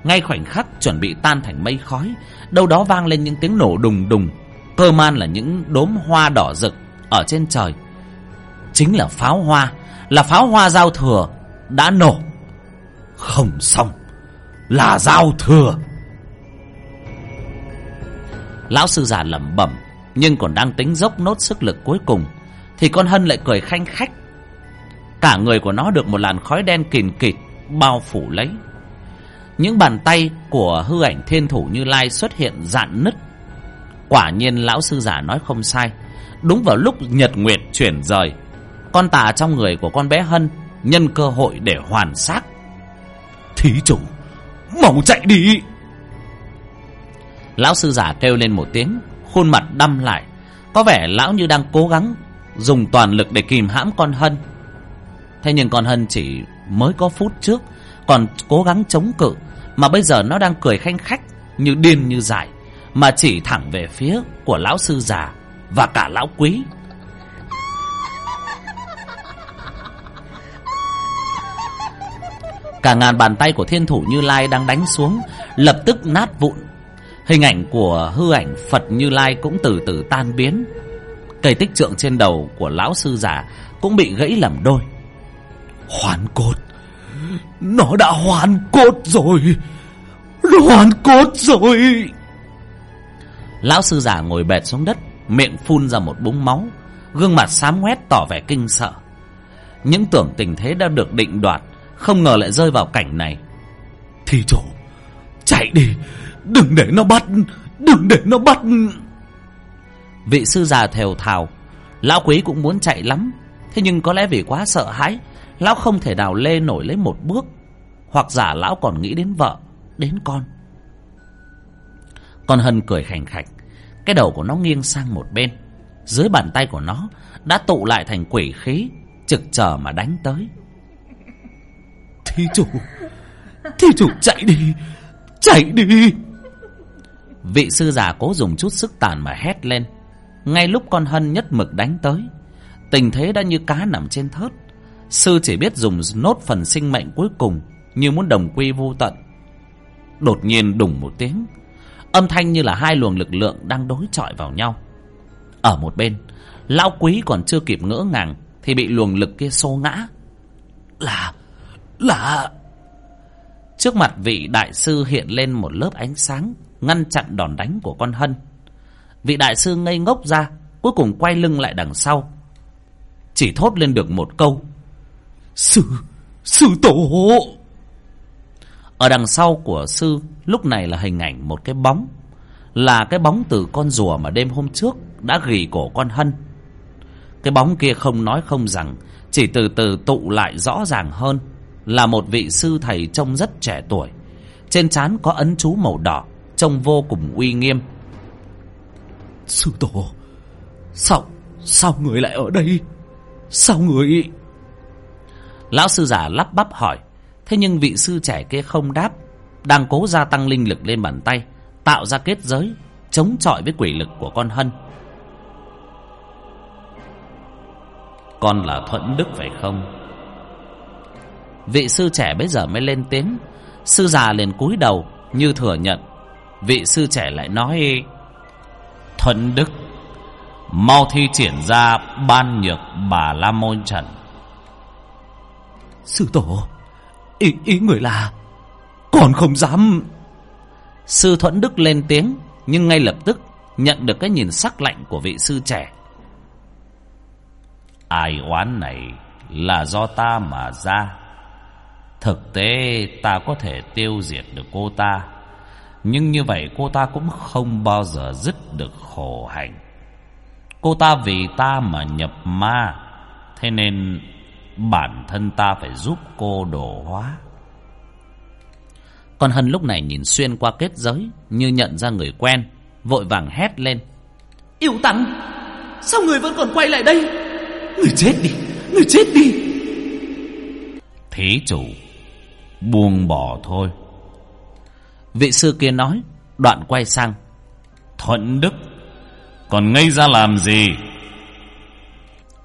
Ngay khoảnh khắc chuẩn bị tan thành mây khói, đâu đó vang lên những tiếng nổ đùng đùng. Cơ man là những đốm hoa đỏ rực ở trên trời. Chính là pháo hoa, là pháo hoa giao thừa, đã nổ. Không xong, là giao thừa lão sư già lẩm bẩm, nhưng còn đang tính dốc nốt sức lực cuối cùng, thì con hân lại cười khanh khách. Cả người của nó được một làn khói đen kìn kịt bao phủ lấy. Những bàn tay của hư ảnh thiên thủ như lai xuất hiện dạn nứt. Quả nhiên lão sư già nói không sai. Đúng vào lúc nhật nguyệt chuyển rời, con tà trong người của con bé hân nhân cơ hội để hoàn xác. Thí chủ, mau chạy đi! Lão sư giả kêu lên một tiếng, Khuôn mặt đâm lại. Có vẻ lão như đang cố gắng Dùng toàn lực để kìm hãm con Hân. Thế nhưng con Hân chỉ mới có phút trước, Còn cố gắng chống cự, Mà bây giờ nó đang cười khanh khách, Như điên như dại, Mà chỉ thẳng về phía của lão sư già Và cả lão quý. Cả ngàn bàn tay của thiên thủ Như Lai đang đánh xuống, Lập tức nát vụn. Hình ảnh của hư ảnh Phật Như Lai cũng từ từ tan biến. Cây tích trượng trên đầu của lão sư giả cũng bị gãy làm đôi. Hoàn cốt! Nó đã hoàn cốt rồi! Hoàn cốt rồi! Lão sư giả ngồi bệt xuống đất, miệng phun ra một búng máu, gương mặt xám ngoét tỏ vẻ kinh sợ. Những tưởng tình thế đã được định đoạt, không ngờ lại rơi vào cảnh này. Thì chủ, chạy đi, Đừng để nó bắt. Đừng để nó bắt. Vị sư già thều thào, Lão quý cũng muốn chạy lắm. Thế nhưng có lẽ vì quá sợ hãi, Lão không thể nào lê nổi lấy một bước. Hoặc giả lão còn nghĩ đến vợ, Đến con. Con Hân cười khành khạch, Cái đầu của nó nghiêng sang một bên. Dưới bàn tay của nó Đã tụ lại thành quỷ khí, Trực chờ mà đánh tới. Thí chủ Thí chủ chạy đi Chạy đi. Vị sư già cố dùng chút sức tàn mà hét lên. Ngay lúc con hân nhất mực đánh tới, Tình thế đã như cá nằm trên thớt. Sư chỉ biết dùng nốt phần sinh mệnh cuối cùng Như muốn đồng quy vô tận. Đột nhiên đùng một tiếng, Âm thanh như là hai luồng lực lượng đang đối chọi vào nhau. Ở một bên, Lão quý còn chưa kịp ngỡ ngàng Thì bị luồng lực kia xô ngã. Là Là Trước mặt vị đại sư hiện lên một lớp ánh sáng ngăn chặn đòn đánh của con hân. Vị đại sư ngây ngốc ra, cuối cùng quay lưng lại đằng sau. Chỉ thốt lên được một câu, sư sư tổ! Ở đằng sau của sư, lúc này là hình ảnh một cái bóng, là cái bóng từ con rùa mà đêm hôm trước đã gỉ cổ con hân. Cái bóng kia không nói không rằng, chỉ từ từ tụ lại rõ ràng hơn, là một vị sư thầy trông rất trẻ tuổi. Trên trán có ấn chú màu đỏ trông vô cùng uy nghiêm. Sư tổ sao sao người lại ở đây? Sao người? Lão sư giả lắp bắp hỏi. Thế nhưng vị sư trẻ kia không đáp đang cố gia tăng linh lực lên bàn tay tạo ra kết giới chống chọi với quỷ lực của con hân. Con là thuận đức phải không? Vị sư trẻ bây giờ mới lên tiếng. Sư già liền cúi đầu như thừa nhận vị sư trẻ lại nói thuần đức mau thi triển ra ban nhược bà la môn trần. Sư tổ ý ý người là còn không dám. Sư thuẫn đức lên tiếng nhưng ngay lập tức nhận được cái nhìn sắc lạnh của vị sư trẻ. Ai oán này là do ta mà ra. Thực tế ta có thể tiêu diệt được cô ta. Nhưng như vậy cô ta cũng không bao giờ dứt được khổ hạnh. Cô ta vì ta mà nhập ma Thế nên bản thân ta phải giúp cô đổ hóa. Còn Hân lúc này nhìn xuyên qua kết giới Như nhận ra người quen Vội vàng hét lên. Yêu tăng Sao người vẫn còn quay lại đây? Người chết đi Người chết đi. Thế chủ Buông bỏ thôi. Vị sư kia nói Đoạn quay sang. Thuận Đức Còn ngây ra làm gì?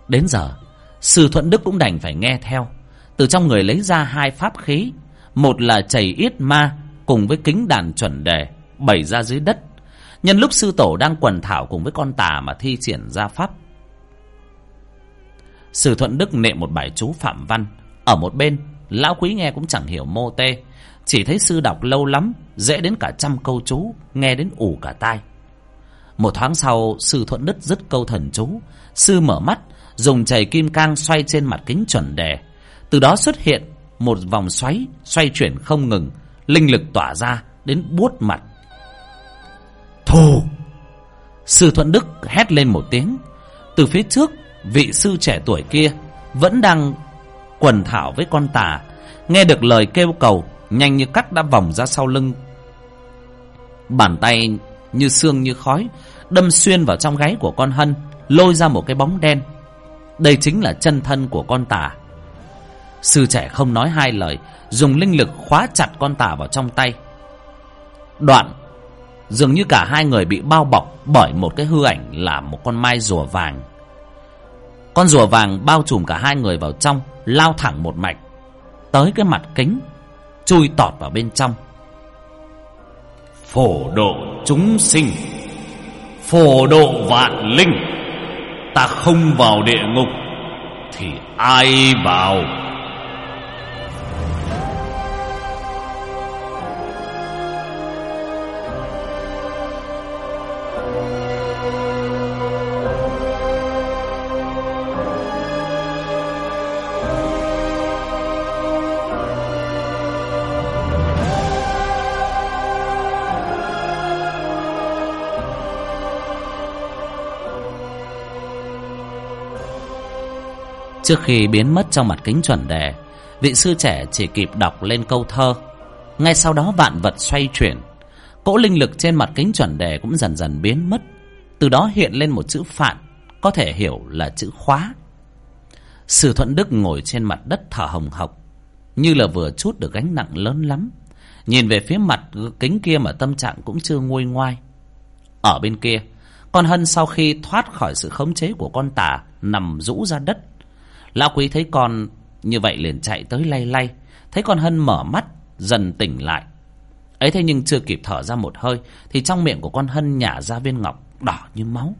Đến giờ Sư Thuận Đức cũng đành phải nghe theo. Từ trong người lấy ra hai pháp khí Một là chảy yết ma Cùng với kính đàn chuẩn đề Bày ra dưới đất. Nhân lúc sư tổ đang quần thảo cùng với con tà Mà thi triển ra pháp Sư Thuận Đức nệ một bài chú phạm văn. Ở một bên Lão quý nghe cũng chẳng hiểu mô tê. Chỉ thấy sư đọc lâu lắm, Dễ đến cả trăm câu chú, Nghe đến ủ cả tai. Một thoáng sau, sư thuận đứt dứt câu thần chú. Sư mở mắt, Dùng chày kim cang xoay trên mặt kính chuẩn đề. Từ đó xuất hiện Một vòng xoáy, xoay chuyển không ngừng, Linh lực tỏa ra đến buốt mặt. Thù! Sư Thuận Đức hét lên một tiếng. Từ phía trước, Vị sư trẻ tuổi kia Vẫn đang quần thảo với con tà, Nghe được lời kêu cầu nhanh như cắt đã vòng ra sau lưng. Bàn tay như xương như khói đâm xuyên vào trong gáy của con hân, lôi ra một cái bóng đen. Đây chính là chân thân của con tả sư trẻ không nói hai lời, dùng linh lực khóa chặt con tả vào trong tay. Đoạn, dường như cả hai người bị bao bọc bởi một cái hư ảnh là một con mai rùa vàng. Con rùa vàng bao trùm cả hai người vào trong, lao thẳng một mạch, tới cái mặt kính chui tọt vào bên trong. Phổ độ chúng sinh, phổ độ vạn linh, ta không vào địa ngục thì ai vào? Trước khi biến mất trong mặt kính chuẩn đề, Vị sư trẻ chỉ kịp đọc lên câu thơ. Ngay sau đó vạn vật xoay chuyển, Cỗ linh lực trên mặt kính chuẩn đề cũng dần dần biến mất. Từ đó hiện lên một chữ phạn, Có thể hiểu là chữ khóa. Sử Thuận Đức ngồi trên mặt đất thở hồng hộc, Như là vừa chút được gánh nặng lớn lắm. Nhìn về phía mặt kính kia mà tâm trạng cũng chưa nguôi ngoai. Ở bên kia, Con Hân sau khi thoát khỏi sự khống chế của con tà, Nằm rũ ra đất lão quý thấy con như vậy liền chạy tới lay lay thấy con hân mở mắt dần tỉnh lại. Ấy thế nhưng chưa kịp thở ra một hơi thì trong miệng của con hân nhả ra viên ngọc đỏ như máu.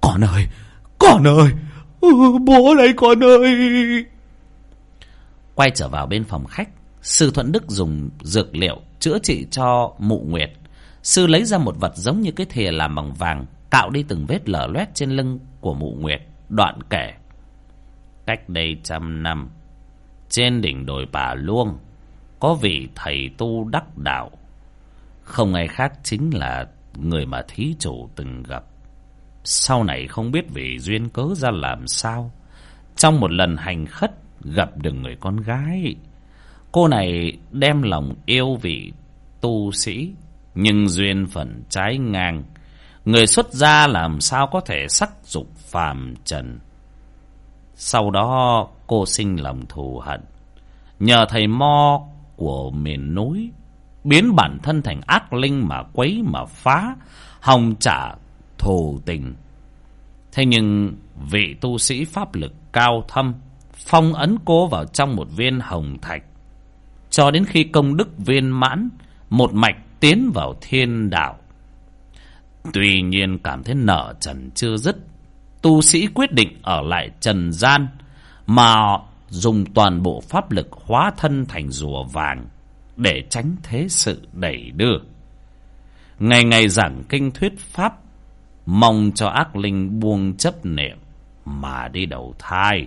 Con ơi con ơi ừ, bố đây con ơi. Quay trở vào bên phòng khách sư thuận đức dùng dược liệu chữa trị cho mụ nguyệt. Sư lấy ra một vật giống như cái thìa làm bằng vàng tạo đi từng vết lở loét trên lưng của mụ nguyệt đoạn kể. Cách đây trăm năm, trên đỉnh đồi bà luông, có vị thầy tu đắc đạo. Không ai khác chính là người mà thí chủ từng gặp. Sau này không biết vì duyên cớ ra làm sao. Trong một lần hành khất, gặp được người con gái. Cô này đem lòng yêu vị tu sĩ, nhưng duyên phận trái ngang. Người xuất gia làm sao có thể sắc dục phàm trần. Sau đó cô sinh lòng thù hận. Nhờ thầy Mo của miền núi biến bản thân thành ác linh mà quấy mà phá, hòng trả thù tình. Thế nhưng vị tu sĩ pháp lực cao thâm phong ấn cô vào trong một viên hồng thạch. Cho đến khi công đức viên mãn, một mạch tiến vào thiên đạo. Tuy nhiên cảm thấy nở trần chưa dứt, Tu sĩ quyết định ở lại trần gian Mà dùng toàn bộ pháp lực hóa thân thành rùa vàng Để tránh thế sự đẩy đưa. Ngày ngày giảng kinh thuyết pháp, Mong cho ác linh buông chấp niệm Mà đi đầu thai.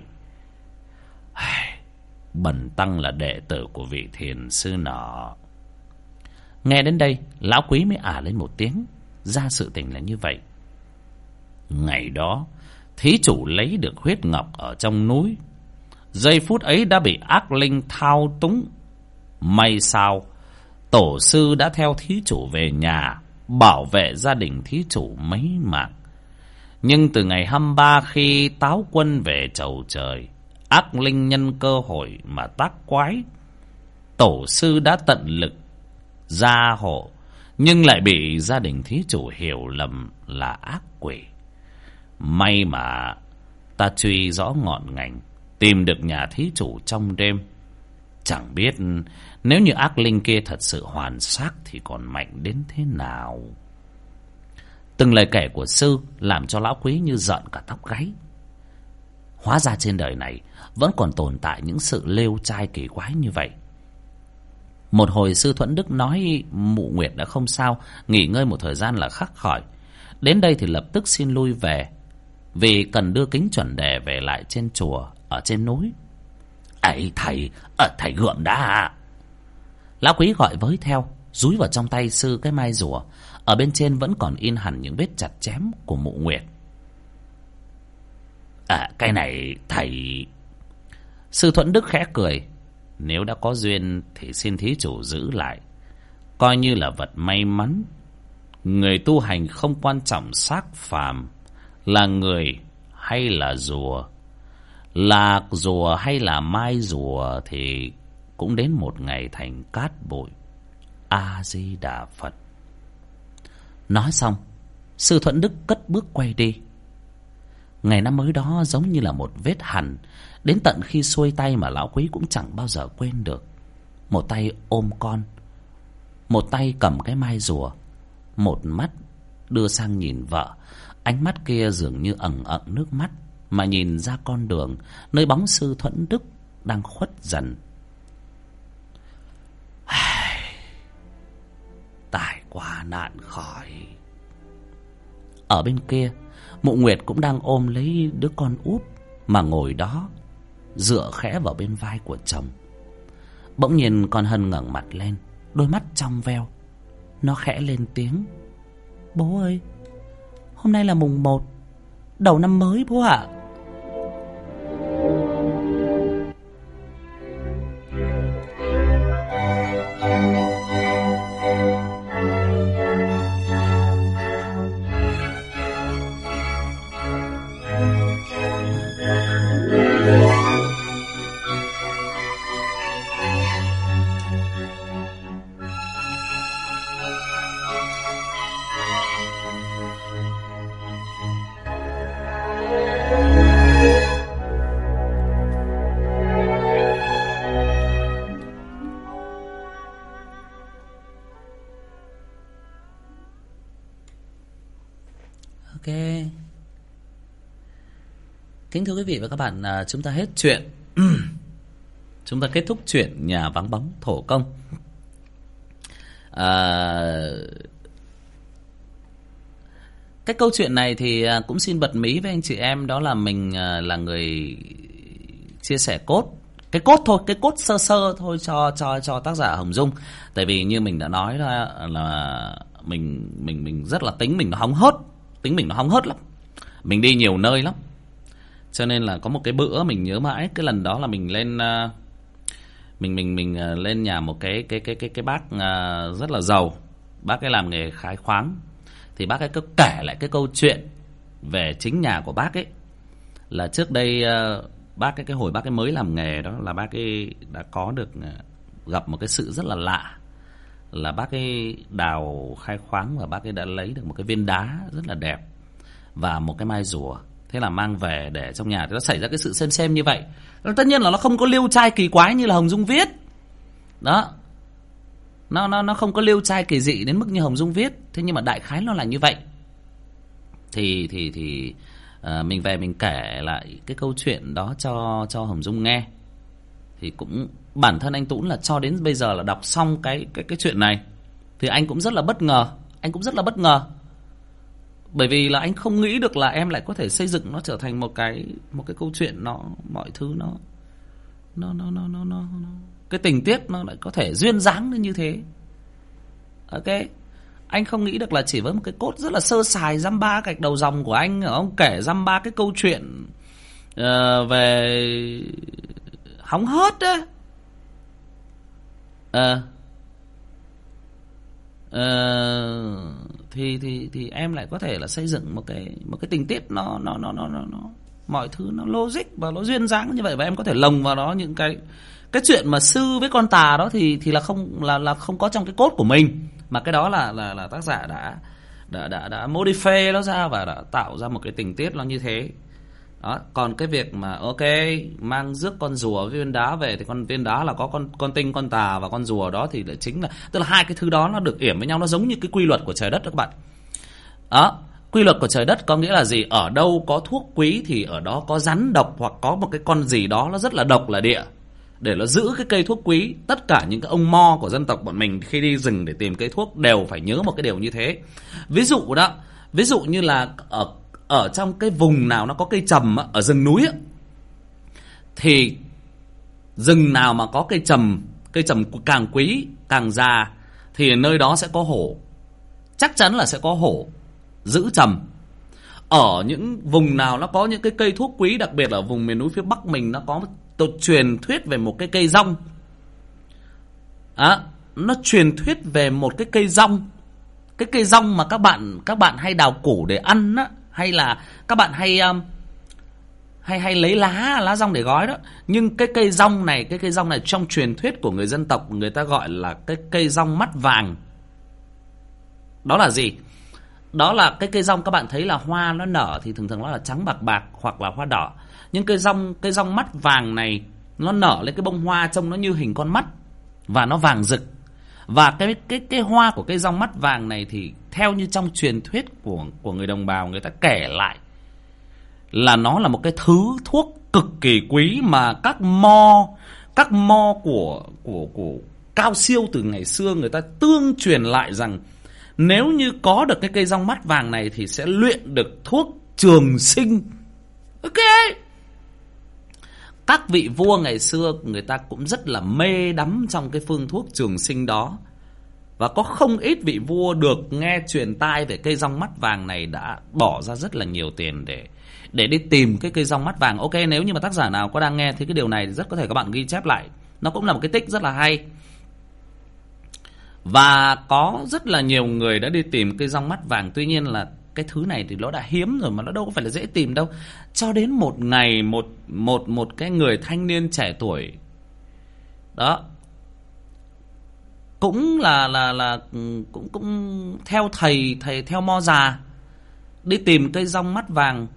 Bần Tăng là đệ tử của vị thiền sư nọ. Nghe đến đây, Lão quý mới ả à lên một tiếng ra sự tình là như vậy. Ngày đó, thí chủ lấy được huyết ngọc ở trong núi. Giây phút ấy đã bị ác linh thao túng. May sao, tổ sư đã theo thí chủ về nhà, bảo vệ gia đình thí chủ mấy mạng. Nhưng từ ngày hăm ba khi táo quân về chầu trời, ác linh nhân cơ hội mà tác quái, tổ sư đã tận lực gia hộ nhưng lại bị gia đình thí chủ hiểu lầm là ác quỷ. May mà ta truy rõ ngọn ngành, tìm được nhà thí chủ trong đêm. Chẳng biết nếu như ác linh kia thật sự hoàn xác thì còn mạnh đến thế nào. Từng lời kể của sư làm cho lão quý như giận cả tóc gáy. Hóa ra trên đời này vẫn còn tồn tại những sự lêu trai kỳ quái như vậy. Một hồi sư thuận Đức nói mụ Nguyệt đã không sao, nghỉ ngơi một thời gian là khắc khỏi. Đến đây thì lập tức xin lui về, vì cần đưa kính chuẩn đề về lại trên chùa, ở trên núi. ấy thầy, ở thầy gượng đã Lão quý gọi với theo, dúi vào trong tay sư cái mai rùa. Ở bên trên vẫn còn in hẳn những vết chặt chém của mụ Nguyệt. À, cái này thầy... Sư Thuận Đức khẽ cười, nếu đã có duyên thì xin thí chủ giữ lại. Coi như là vật may mắn. Người tu hành không quan trọng xác phàm, Là người hay là rùa. Lạc rùa hay là mai rùa Thì cũng đến một ngày thành cát bụi. A-di-đà Phật. Nói xong, Sư Thuận Đức cất bước quay đi. Ngày năm mới đó giống như là một vết hằn, Đến tận khi xuôi tay mà lão quý cũng chẳng bao giờ quên được. Một tay ôm con, Một tay cầm cái mai rùa, Một mắt đưa sang nhìn vợ. Ánh mắt kia dường như ẩn ẩn nước mắt Mà nhìn ra con đường Nơi bóng sư thuẫn đức đang khuất dần. Tài quá nạn khỏi. Ở bên kia Mụ Nguyệt cũng đang ôm lấy đứa con út Mà ngồi đó, Dựa khẽ vào bên vai của chồng Bỗng nhìn con Hân ngẩng mặt lên, Đôi mắt trong veo Nó khẽ lên tiếng, Bố ơi, Hôm nay là mùng 1 Đầu năm mới bố ạ à. thưa quý vị và các bạn à, chúng ta hết chuyện. Chúng ta kết thúc chuyện nhà vắng bóng thổ công. À, cái câu chuyện này thì à, cũng xin bật mí với anh chị em đó là mình à, là người chia sẻ cốt. Cái cốt thôi cái cốt sơ sơ thôi cho cho cho tác giả hồng dung. Tại vì như mình đã nói là, là mình mình mình rất là tính mình nó hóng hớt. Tính mình nó hóng hớt lắm. Mình đi nhiều nơi lắm cho nên là có một cái bữa mình nhớ mãi, cái lần đó là mình lên ờ, mình mình mình ờ, lên nhà một cái cái cái cái cái bác ờ, rất là giàu. Bác ấy làm nghề khai khoáng. Thì bác ấy cứ kể lại cái câu chuyện về chính nhà của bác ấy. Là trước đây bác cái cái hồi bác ấy mới làm nghề đó là bác ấy đã có được gặp một cái sự rất là lạ. Là bác ấy đào khai khoáng và bác ấy đã lấy được một cái viên đá rất là đẹp và một cái mai rùa thế là mang về để trong nhà. Thì nó xảy ra cái sự xem xem như vậy. Tất nhiên là nó không có liêu trai kỳ quái như là hồng dung viết. Đó. Nó nó nó không có liêu trai kỳ dị đến mức như hồng dung viết. Thế nhưng mà đại khái nó là như vậy. Thì thì thì à, mình về mình kể lại cái câu chuyện đó cho cho hồng dung nghe. Thì cũng bản thân anh tuấn là cho đến bây giờ là đọc xong cái cái cái chuyện này. Thì anh cũng rất là bất ngờ. Anh cũng rất là bất ngờ bởi vì là anh không nghĩ được là em lại có thể xây dựng nó trở thành một cái một cái câu chuyện nó mọi thứ nó nó nó nó nó nó, nó. cái tình tiết nó lại có thể duyên dáng đến như thế. Ok. Anh không nghĩ được là chỉ với một cái cốt rất là sơ sài dăm ba gạch đầu dòng của anh ông kể dăm ba cái câu chuyện uh, về hóng hớt á. Ờ. Uh, thì thì thì em lại có thể là xây dựng một cái một cái tình tiết nó nó nó nó nó, nó mọi thứ nó logic và nó duyên dáng như vậy và em có thể lồng vào đó những cái cái chuyện mà sư với con tà đó thì thì là không là là không có trong cái cốt của mình. Mà cái đó là là là tác giả đã đã đã đã modify nó ra và đã tạo ra một cái tình tiết nó như thế đó, còn cái việc mà, ok, mang rước con rùa với viên đá về thì con viên đá là có con con tinh, con tà và con rùa đó thì lại chính là, tức là hai cái thứ đó nó được yểm với nhau, nó giống như cái quy luật của trời đất các bạn. Đó, quy luật của trời đất có nghĩa là gì? Ở đâu có thuốc quý thì ở đó có rắn độc hoặc có một cái con gì đó nó rất là độc là địa. Để nó giữ cái cây thuốc quý, tất cả những cái ông mo của dân tộc bọn mình khi đi rừng để tìm cây thuốc đều phải nhớ một cái điều như thế. Ví dụ đó, ví dụ như là ở ở trong cái vùng nào nó có cây trầm ở rừng núi ấy, thì rừng nào mà có cây trầm cây trầm càng quý càng già thì nơi đó sẽ có hổ. Chắc chắn là sẽ có hổ giữ trầm. Ở những vùng nào nó có những cái cây thuốc quý đặc biệt ở vùng miền núi phía bắc mình nó có tột truyền thuyết về một cái cây rong. Á nó truyền thuyết về một cái cây rong. Cái cây rong mà các bạn các bạn hay đào củ để ăn á hay là các bạn hay um, hay hay lấy lá lá rong để gói đó. Nhưng cái cây rong này, cái cây rong này trong truyền thuyết của người dân tộc người ta gọi là cái cây rong mắt vàng. Đó là gì? Đó là cái cây rong các bạn thấy là hoa nó nở thì thường thường nó là trắng bạc bạc hoặc là hoa đỏ. Nhưng cây rong cây rong mắt vàng này nó nở lên cái bông hoa trông nó như hình con mắt và nó vàng rực và cái cái cái hoa của cây rong mắt vàng này thì theo như trong truyền thuyết của của người đồng bào người ta kể lại, là nó là một cái thứ thuốc cực kỳ quý mà các mo các mo của của của cao siêu từ ngày xưa người ta tương truyền lại rằng nếu như có được cái cây rong mắt vàng này thì sẽ luyện được thuốc trường sinh. Ok các vị vua ngày xưa người ta cũng rất là mê đắm trong cái phương thuốc trường sinh đó. Và có không ít vị vua được nghe truyền tai về cây rong mắt vàng này đã bỏ ra rất là nhiều tiền để để đi tìm cái cây rong mắt vàng. Ok, nếu như mà tác giả nào có đang nghe thì cái điều này rất có thể các bạn ghi chép lại. Nó cũng là một cái tích rất là hay. Và có rất là nhiều người đã đi tìm cây rong mắt vàng. Tuy nhiên là cái thứ này thì nó đã hiếm rồi mà nó đâu có phải là dễ tìm đâu. Cho đến một ngày, một một một cái người thanh niên trẻ tuổi, đó, cũng là là là, cũng cũng theo thầy thầy theo mo già, đi tìm cây rong mắt vàng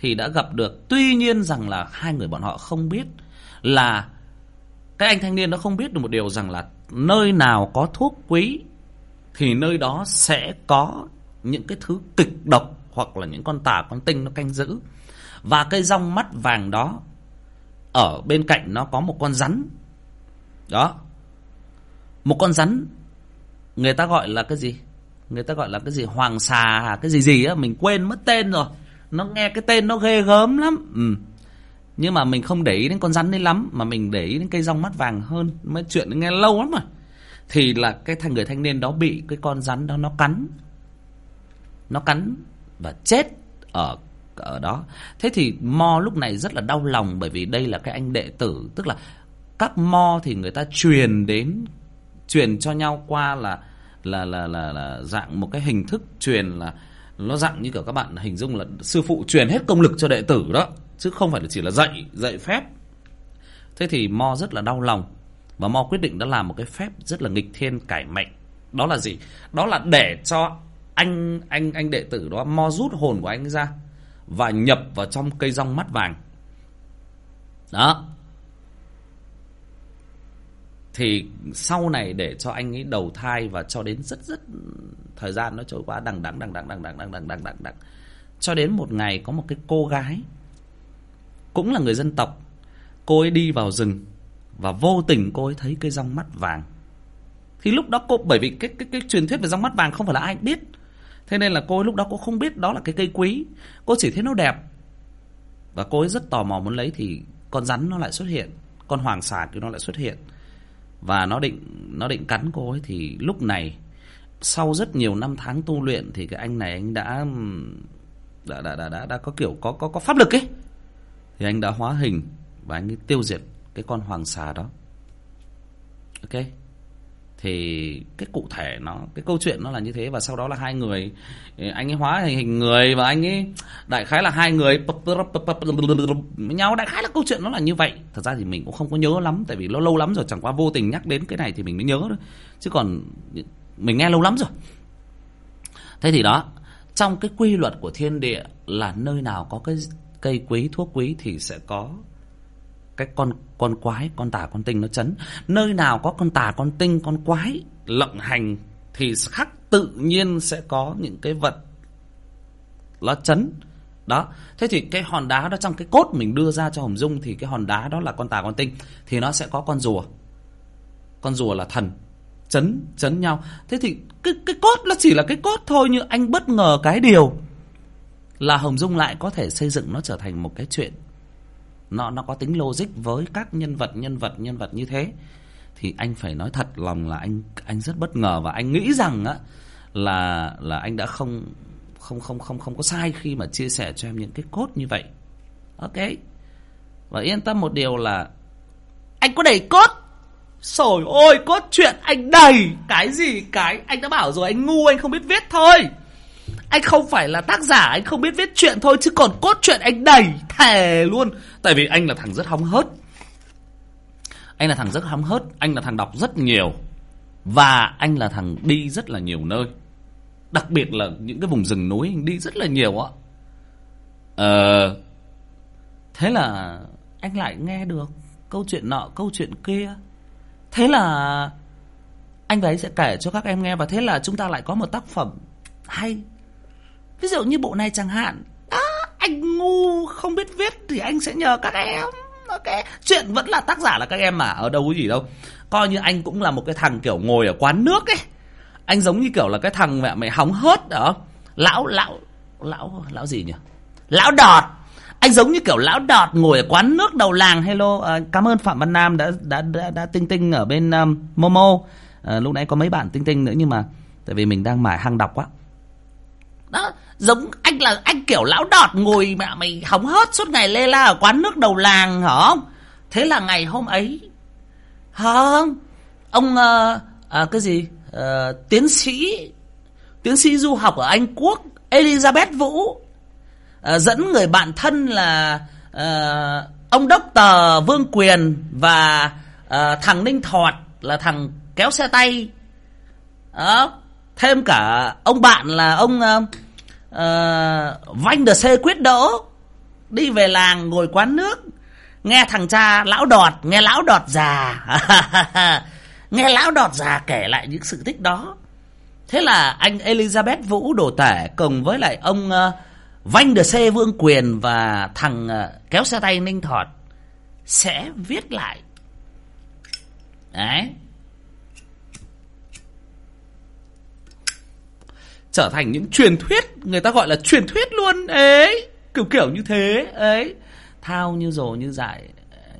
thì đã gặp được. Tuy nhiên rằng là hai người bọn họ không biết là cái anh thanh niên nó không biết được một điều rằng là nơi nào có thuốc quý thì nơi đó sẽ có những cái thứ kịch độc hoặc là những con tà, con tinh nó canh giữ. Và cây rong mắt vàng đó, ở bên cạnh nó có một con rắn. Đó. Một con rắn, người ta gọi là cái gì? Người ta gọi là cái gì? Hoàng xà, cái gì gì á, mình quên mất tên rồi. Nó nghe cái tên nó ghê gớm lắm. Ừ. Nhưng mà mình không để ý đến con rắn đấy lắm, mà mình để ý đến cây rong mắt vàng hơn mấy chuyện nghe lâu lắm rồi. Thì là cái thằng người thanh niên đó bị cái con rắn đó nó cắn nó cắn và chết ở ở đó. Thế thì mo lúc này rất là đau lòng bởi vì đây là cái anh đệ tử. Tức là các mo thì người ta truyền đến truyền cho nhau qua là là là là, là dạng một cái hình thức truyền là nó dạng như kiểu các bạn hình dung là sư phụ truyền hết công lực cho đệ tử đó chứ không phải là chỉ là dạy dạy phép. Thế thì mo rất là đau lòng và mo quyết định đã làm một cái phép rất là nghịch thiên cải mệnh. Đó là gì? Đó là để cho anh anh anh đệ tử đó mo rút hồn của anh ra và nhập vào trong cây rong mắt vàng đó thì sau này để cho anh ấy đầu thai và cho đến rất rất thời gian nó trôi qua đằng đằng đằng đằng đằng đằng đằng đằng đằng đằng đằng cho đến một ngày có một cái cô gái cũng là người dân tộc cô ấy đi vào rừng và vô tình cô ấy thấy cái rong mắt vàng thì lúc đó cô bởi vì cái cái cái truyền thuyết về rong mắt vàng không phải là ai biết Thế nên là cô ấy lúc đó cô không biết đó là cái cây quý. Cô chỉ thấy nó đẹp. Và cô ấy rất tò mò muốn lấy thì Con rắn nó lại xuất hiện. Con hoàng xà kia nó lại xuất hiện. Và nó định nó định cắn cô ấy Thì lúc này Sau rất nhiều năm tháng tu luyện Thì cái anh này anh đã đã, đã, đã, đã, đã có kiểu có, có, có pháp lực ấy. Thì anh đã hóa hình Và anh ấy tiêu diệt cái con hoàng xà đó. Ok? thì cái cụ thể nó, cái câu chuyện nó là như thế và sau đó là hai người ờ, anh ấy hóa hình hình người và anh ấy đại khái là hai người với nhau. Đại khái là câu chuyện nó là như vậy. Thật ra thì mình cũng không có nhớ lắm, tại vì lâu lâu lắm rồi, chẳng qua vô tình nhắc đến cái này thì mình mới nhớ thôi. Chứ còn mình nghe lâu lắm rồi. Thế thì đó, trong cái quy luật của thiên địa là nơi nào có cái cây quý, thuốc quý thì sẽ có cái con con quái, con tà, con tinh nó chấn. Nơi nào có con tà, con tinh, con quái lộng hành thì khắc tự nhiên sẽ có những cái vật nó chấn. Đó. Thế thì cái hòn đá đó trong cái cốt mình đưa ra cho hồng dung thì cái hòn đá đó là con tà, con tinh, thì nó sẽ có con rùa. Con rùa là thần, chấn chấn nhau. Thế thì cái cái cốt nó chỉ là cái cốt thôi, nhưng anh bất ngờ cái điều là hồng dung lại có thể xây dựng nó trở thành một cái chuyện nó nó có tính logic với các nhân vật nhân vật nhân vật như thế. Thì anh phải nói thật lòng là anh anh rất bất ngờ và anh nghĩ rằng á, là là anh đã không không không không không có sai khi mà chia sẻ cho em những cái cốt như vậy. Ok. Và yên tâm một điều là anh có đầy cốt sồi ôi cốt chuyện anh đầy. Cái gì, cái anh đã bảo rồi, anh ngu, anh không biết viết thôi anh không phải là tác giả, anh không biết viết chuyện thôi, chứ còn cốt truyện anh đầy thề luôn. Tại vì anh là thằng rất hóng hớt. Anh là thằng rất hóng hớt, anh là thằng đọc rất nhiều, và anh là thằng đi rất là nhiều nơi. Đặc biệt là những cái vùng rừng núi, anh đi rất là nhiều á. Ờ thế là anh lại nghe được câu chuyện nọ, câu chuyện kia. Thế là anh và ấy sẽ kể cho các em nghe, và thế là chúng ta lại có một tác phẩm hay. Ví dụ như bộ này chẳng hạn. À, Anh ngu không biết viết thì anh sẽ nhờ các em. Ok Chuyện vẫn là tác giả là các em mà Ở đâu có gì đâu. Coi như anh cũng là một cái thằng kiểu ngồi ở quán nước ấy. Anh giống như kiểu là cái thằng mẹ mày hóng hớt đó. Lão lão Lão lão gì nhỉ? Lão đọt. Anh giống như kiểu lão đọt ngồi ở quán nước đầu làng. Hello à, cảm ơn phạm văn nam đã đã đã, đã tinh tinh ở bên um, momo. À, lúc nãy có mấy bạn tinh tinh nữa nhưng mà tại vì mình đang mải hăng đọc quá đó Giống anh là anh kiểu lão đọt ngồi mẹ mày hóng hớt suốt ngày lê la ở quán nước đầu làng hả không? Thế là ngày hôm ấy hả Ông? À, à, cái gì? À, Tiến sĩ Tiến sĩ du học ở Anh Quốc Elizabeth Vũ à, Dẫn người bạn thân là à, Ông đốc tờ Vương Quyền Và à, thằng Ninh Thọt Là thằng kéo xe tay. À, Thêm cả ông bạn là ông uh, vanh đờ xê quyết đỗ đi về làng ngồi quán nước. Nghe thằng cha lão đọt nghe lão đọt già. Nghe lão đọt già kể lại những sự tích đó. Thế là anh elizabeth vũ đồ tể cùng với lại ông uh, vanh đờ xê vương quyền và thằng uh, kéo xe tay ninh thọt sẽ viết lại. Đấy. trở thành những truyền thuyết, người ta gọi là truyền thuyết luôn, ấy, kiểu kiểu như thế, ấy. Thao như rồ như dại,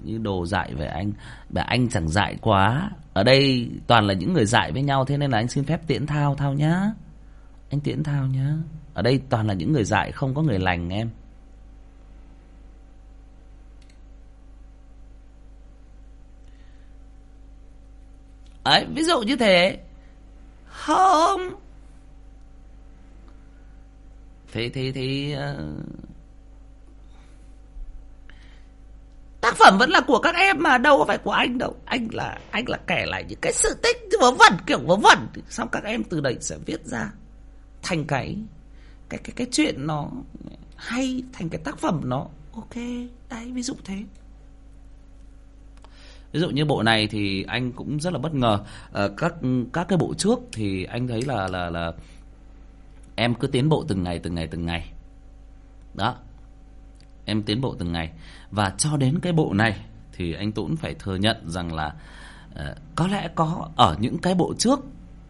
như đồ dại về anh bà anh chẳng dại quá. Ở đây toàn là những người dại với nhau, thế nên là anh xin phép tiễn thao thao nhá. Anh tiễn thao nhá. Ở đây toàn là những người dại, không có người lành, em. Ấy, ví dụ như thế. Không thế thấy thấy ờ. tác phẩm vẫn là của các em mà đâu phải của anh đâu. Anh là anh là kể lại những cái sự tích vớ vẩn kiểu vớ vẩn. Xong các em từ đấy sẽ viết ra thành cái cái cái cái chuyện nó hay thành cái tác phẩm nó ok. Đấy ví dụ thế. Ví dụ như bộ này thì anh cũng rất là bất ngờ. Ờ, các các cái bộ trước thì anh thấy là là là em cứ tiến bộ từng ngày từng ngày từng ngày. Đó. Em tiến bộ từng ngày. Và cho đến cái bộ này thì anh Tuấn phải thừa nhận rằng là uh, có lẽ có ở những cái bộ trước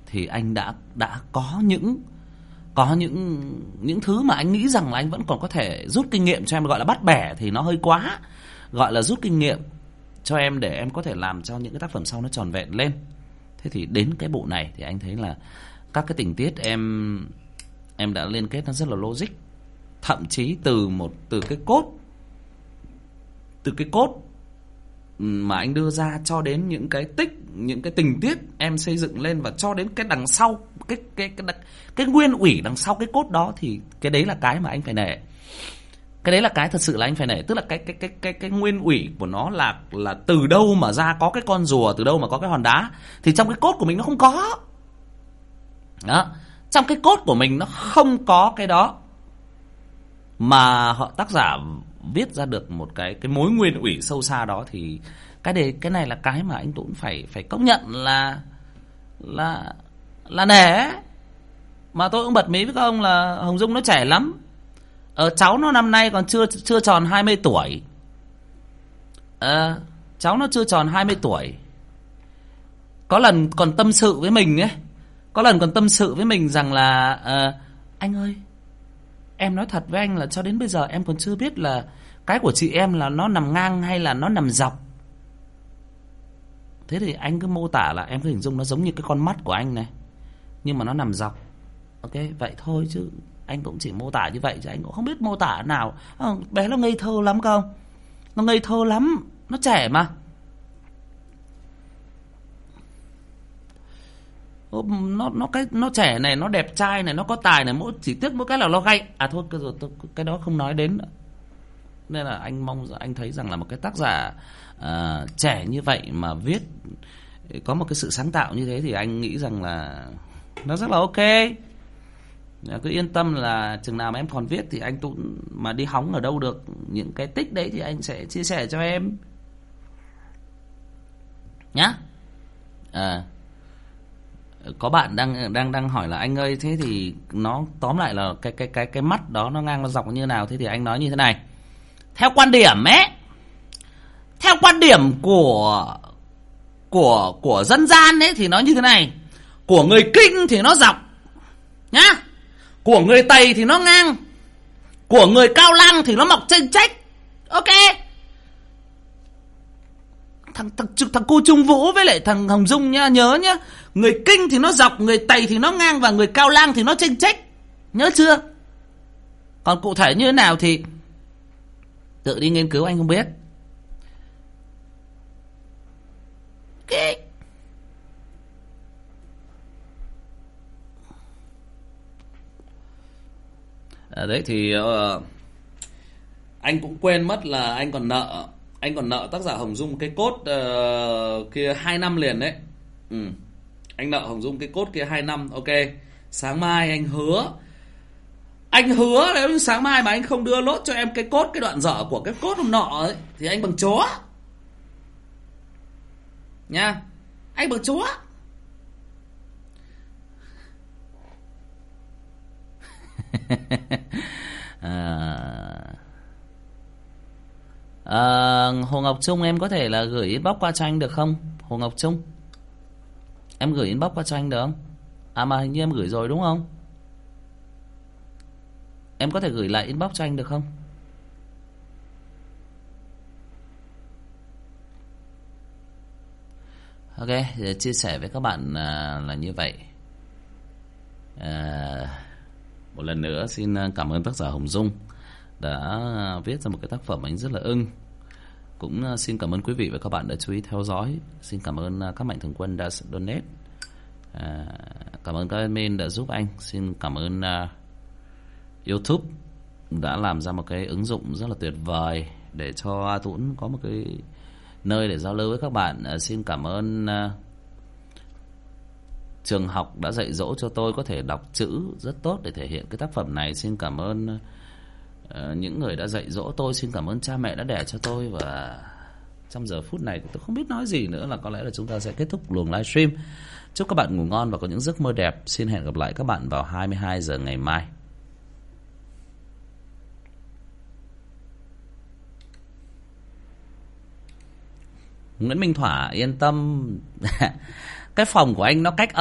thì anh đã đã có những có những những thứ mà anh nghĩ rằng là anh vẫn còn có thể rút kinh nghiệm cho em gọi là bắt bẻ thì nó hơi quá. Gọi là rút kinh nghiệm cho em để em có thể làm cho những cái tác phẩm sau nó tròn vẹn lên. Thế thì đến cái bộ này thì anh thấy là các cái tình tiết em em đã liên kết nó rất là logic. Thậm chí từ một từ cái cốt từ cái cốt mà anh đưa ra cho đến những cái tích những cái tình tiết em xây dựng lên và cho đến cái đằng sau cái cái cái cái, cái nguyên ủy đằng sau cái cốt đó thì cái đấy là cái mà anh phải nể. Cái đấy là cái thật sự là anh phải nể. Tức là cái cái cái cái cái nguyên ủy của nó là là từ đâu mà ra có cái con rùa từ đâu mà có cái hòn đá thì trong cái cốt của mình nó không có. Đó trong cái cốt của mình nó không có cái đó. Mà họ tác giả viết ra được một cái cái mối nguyên ủy sâu xa đó thì cái đề cái này là cái mà anh Tuấn phải phải công nhận là là là nể. Mà tôi cũng bật mí với các ông là Hồng Dung nó trẻ lắm. Ở cháu nó năm nay còn chưa chưa tròn 20 tuổi. À, cháu nó chưa tròn 20 tuổi. Có lần còn tâm sự với mình ấy có lần còn tâm sự với mình rằng là à, Anh ơi Em nói thật với anh là cho đến bây giờ em còn chưa biết là Cái của chị em là nó nằm ngang hay là nó nằm dọc. Thế thì anh cứ mô tả là em cứ hình dung nó giống như cái con mắt của anh này Nhưng mà nó nằm dọc. Ok vậy thôi chứ Anh cũng chỉ mô tả như vậy chứ anh cũng không biết mô tả nào. À, Bé nó ngây thơ lắm không? Nó ngây thơ lắm Nó trẻ mà. nó nó cái nó trẻ này nó đẹp trai này nó có tài này mỗi chỉ tiếc mỗi cái là nó gay. À thôi cái rồi cái đó không nói đến nữa. Nên là anh mong anh thấy rằng là một cái tác giả uh, trẻ như vậy mà viết có một cái sự sáng tạo như thế thì anh nghĩ rằng là nó rất là ok. Dạ, cứ yên tâm là chừng nào mà em còn viết thì anh cũng mà đi hóng ở đâu được. Những cái tích đấy thì anh sẽ chia sẻ cho em. Nhá. À có bạn đang đang đang hỏi là anh ơi, thế thì nó tóm lại là cái cái cái cái mắt đó nó ngang nó dọc như nào? Thế thì anh nói như thế này. Theo quan điểm ấy, theo quan điểm của của của dân gian ấy thì nó như thế này. Của người kinh thì nó dọc nhá. Của người tây thì nó ngang. Của người cao lăng thì nó mọc trên trách ok? thằng thằng thằng cô Trung Vũ với lại thằng Hồng Dung nhá, nhớ nhá. Người Kinh thì nó dọc, người Tày thì nó ngang và người Cao Lang thì nó chênh chách. Nhớ chưa? Còn cụ thể như thế nào thì tự đi nghiên cứu anh không biết. Cái À, đấy thì uh, anh cũng quên mất là anh còn nợ anh còn nợ tác giả Hồng Dung cái cốt uh, kia 2 năm liền đấy. Ừ. Anh nợ Hồng Dung cái cốt kia 2 năm, ok. Sáng mai anh hứa anh hứa nếu như sáng mai mà anh không đưa lốt cho em cái cốt cái đoạn dở của cái cốt hôm nọ ấy thì anh bằng chó nha anh bằng chó à à, Hồ Ngọc Trung em có thể là gửi inbox qua cho anh được không? Hồ Ngọc Trung. Em gửi inbox qua cho anh được không? À mà hình như em gửi rồi đúng không? Em có thể gửi lại inbox cho anh được không? Ok, chia sẻ với các bạn à, là như vậy. À, một lần nữa xin à, cảm ơn tác giả Hồng Dung đã viết ra một cái tác phẩm anh rất là ưng cũng ờ, xin cảm ơn quý vị và các bạn đã chú ý theo dõi. Xin cảm ơn ờ, các mạnh thường quân đã donate. À, cảm ơn các admin đã giúp anh. Xin cảm ơn uh, youtube đã làm ra một cái ứng dụng rất là tuyệt vời để cho a tuấn có một cái nơi để giao lưu với các bạn. À, xin cảm ơn uh, trường học đã dạy dỗ cho tôi có thể đọc chữ rất tốt để thể hiện cái tác phẩm này. Xin cảm ơn uh, Ờ, những người đã dạy dỗ tôi, xin cảm ơn cha mẹ đã đẻ cho tôi và trong giờ phút này tôi không biết nói gì nữa là có lẽ là chúng ta sẽ kết thúc luồng livestream. Chúc các bạn ngủ ngon và có những giấc mơ đẹp. Xin hẹn gặp lại các bạn vào 22 giờ ngày mai. Nguyễn Minh Thỏa, yên tâm. Cái phòng của anh nó cách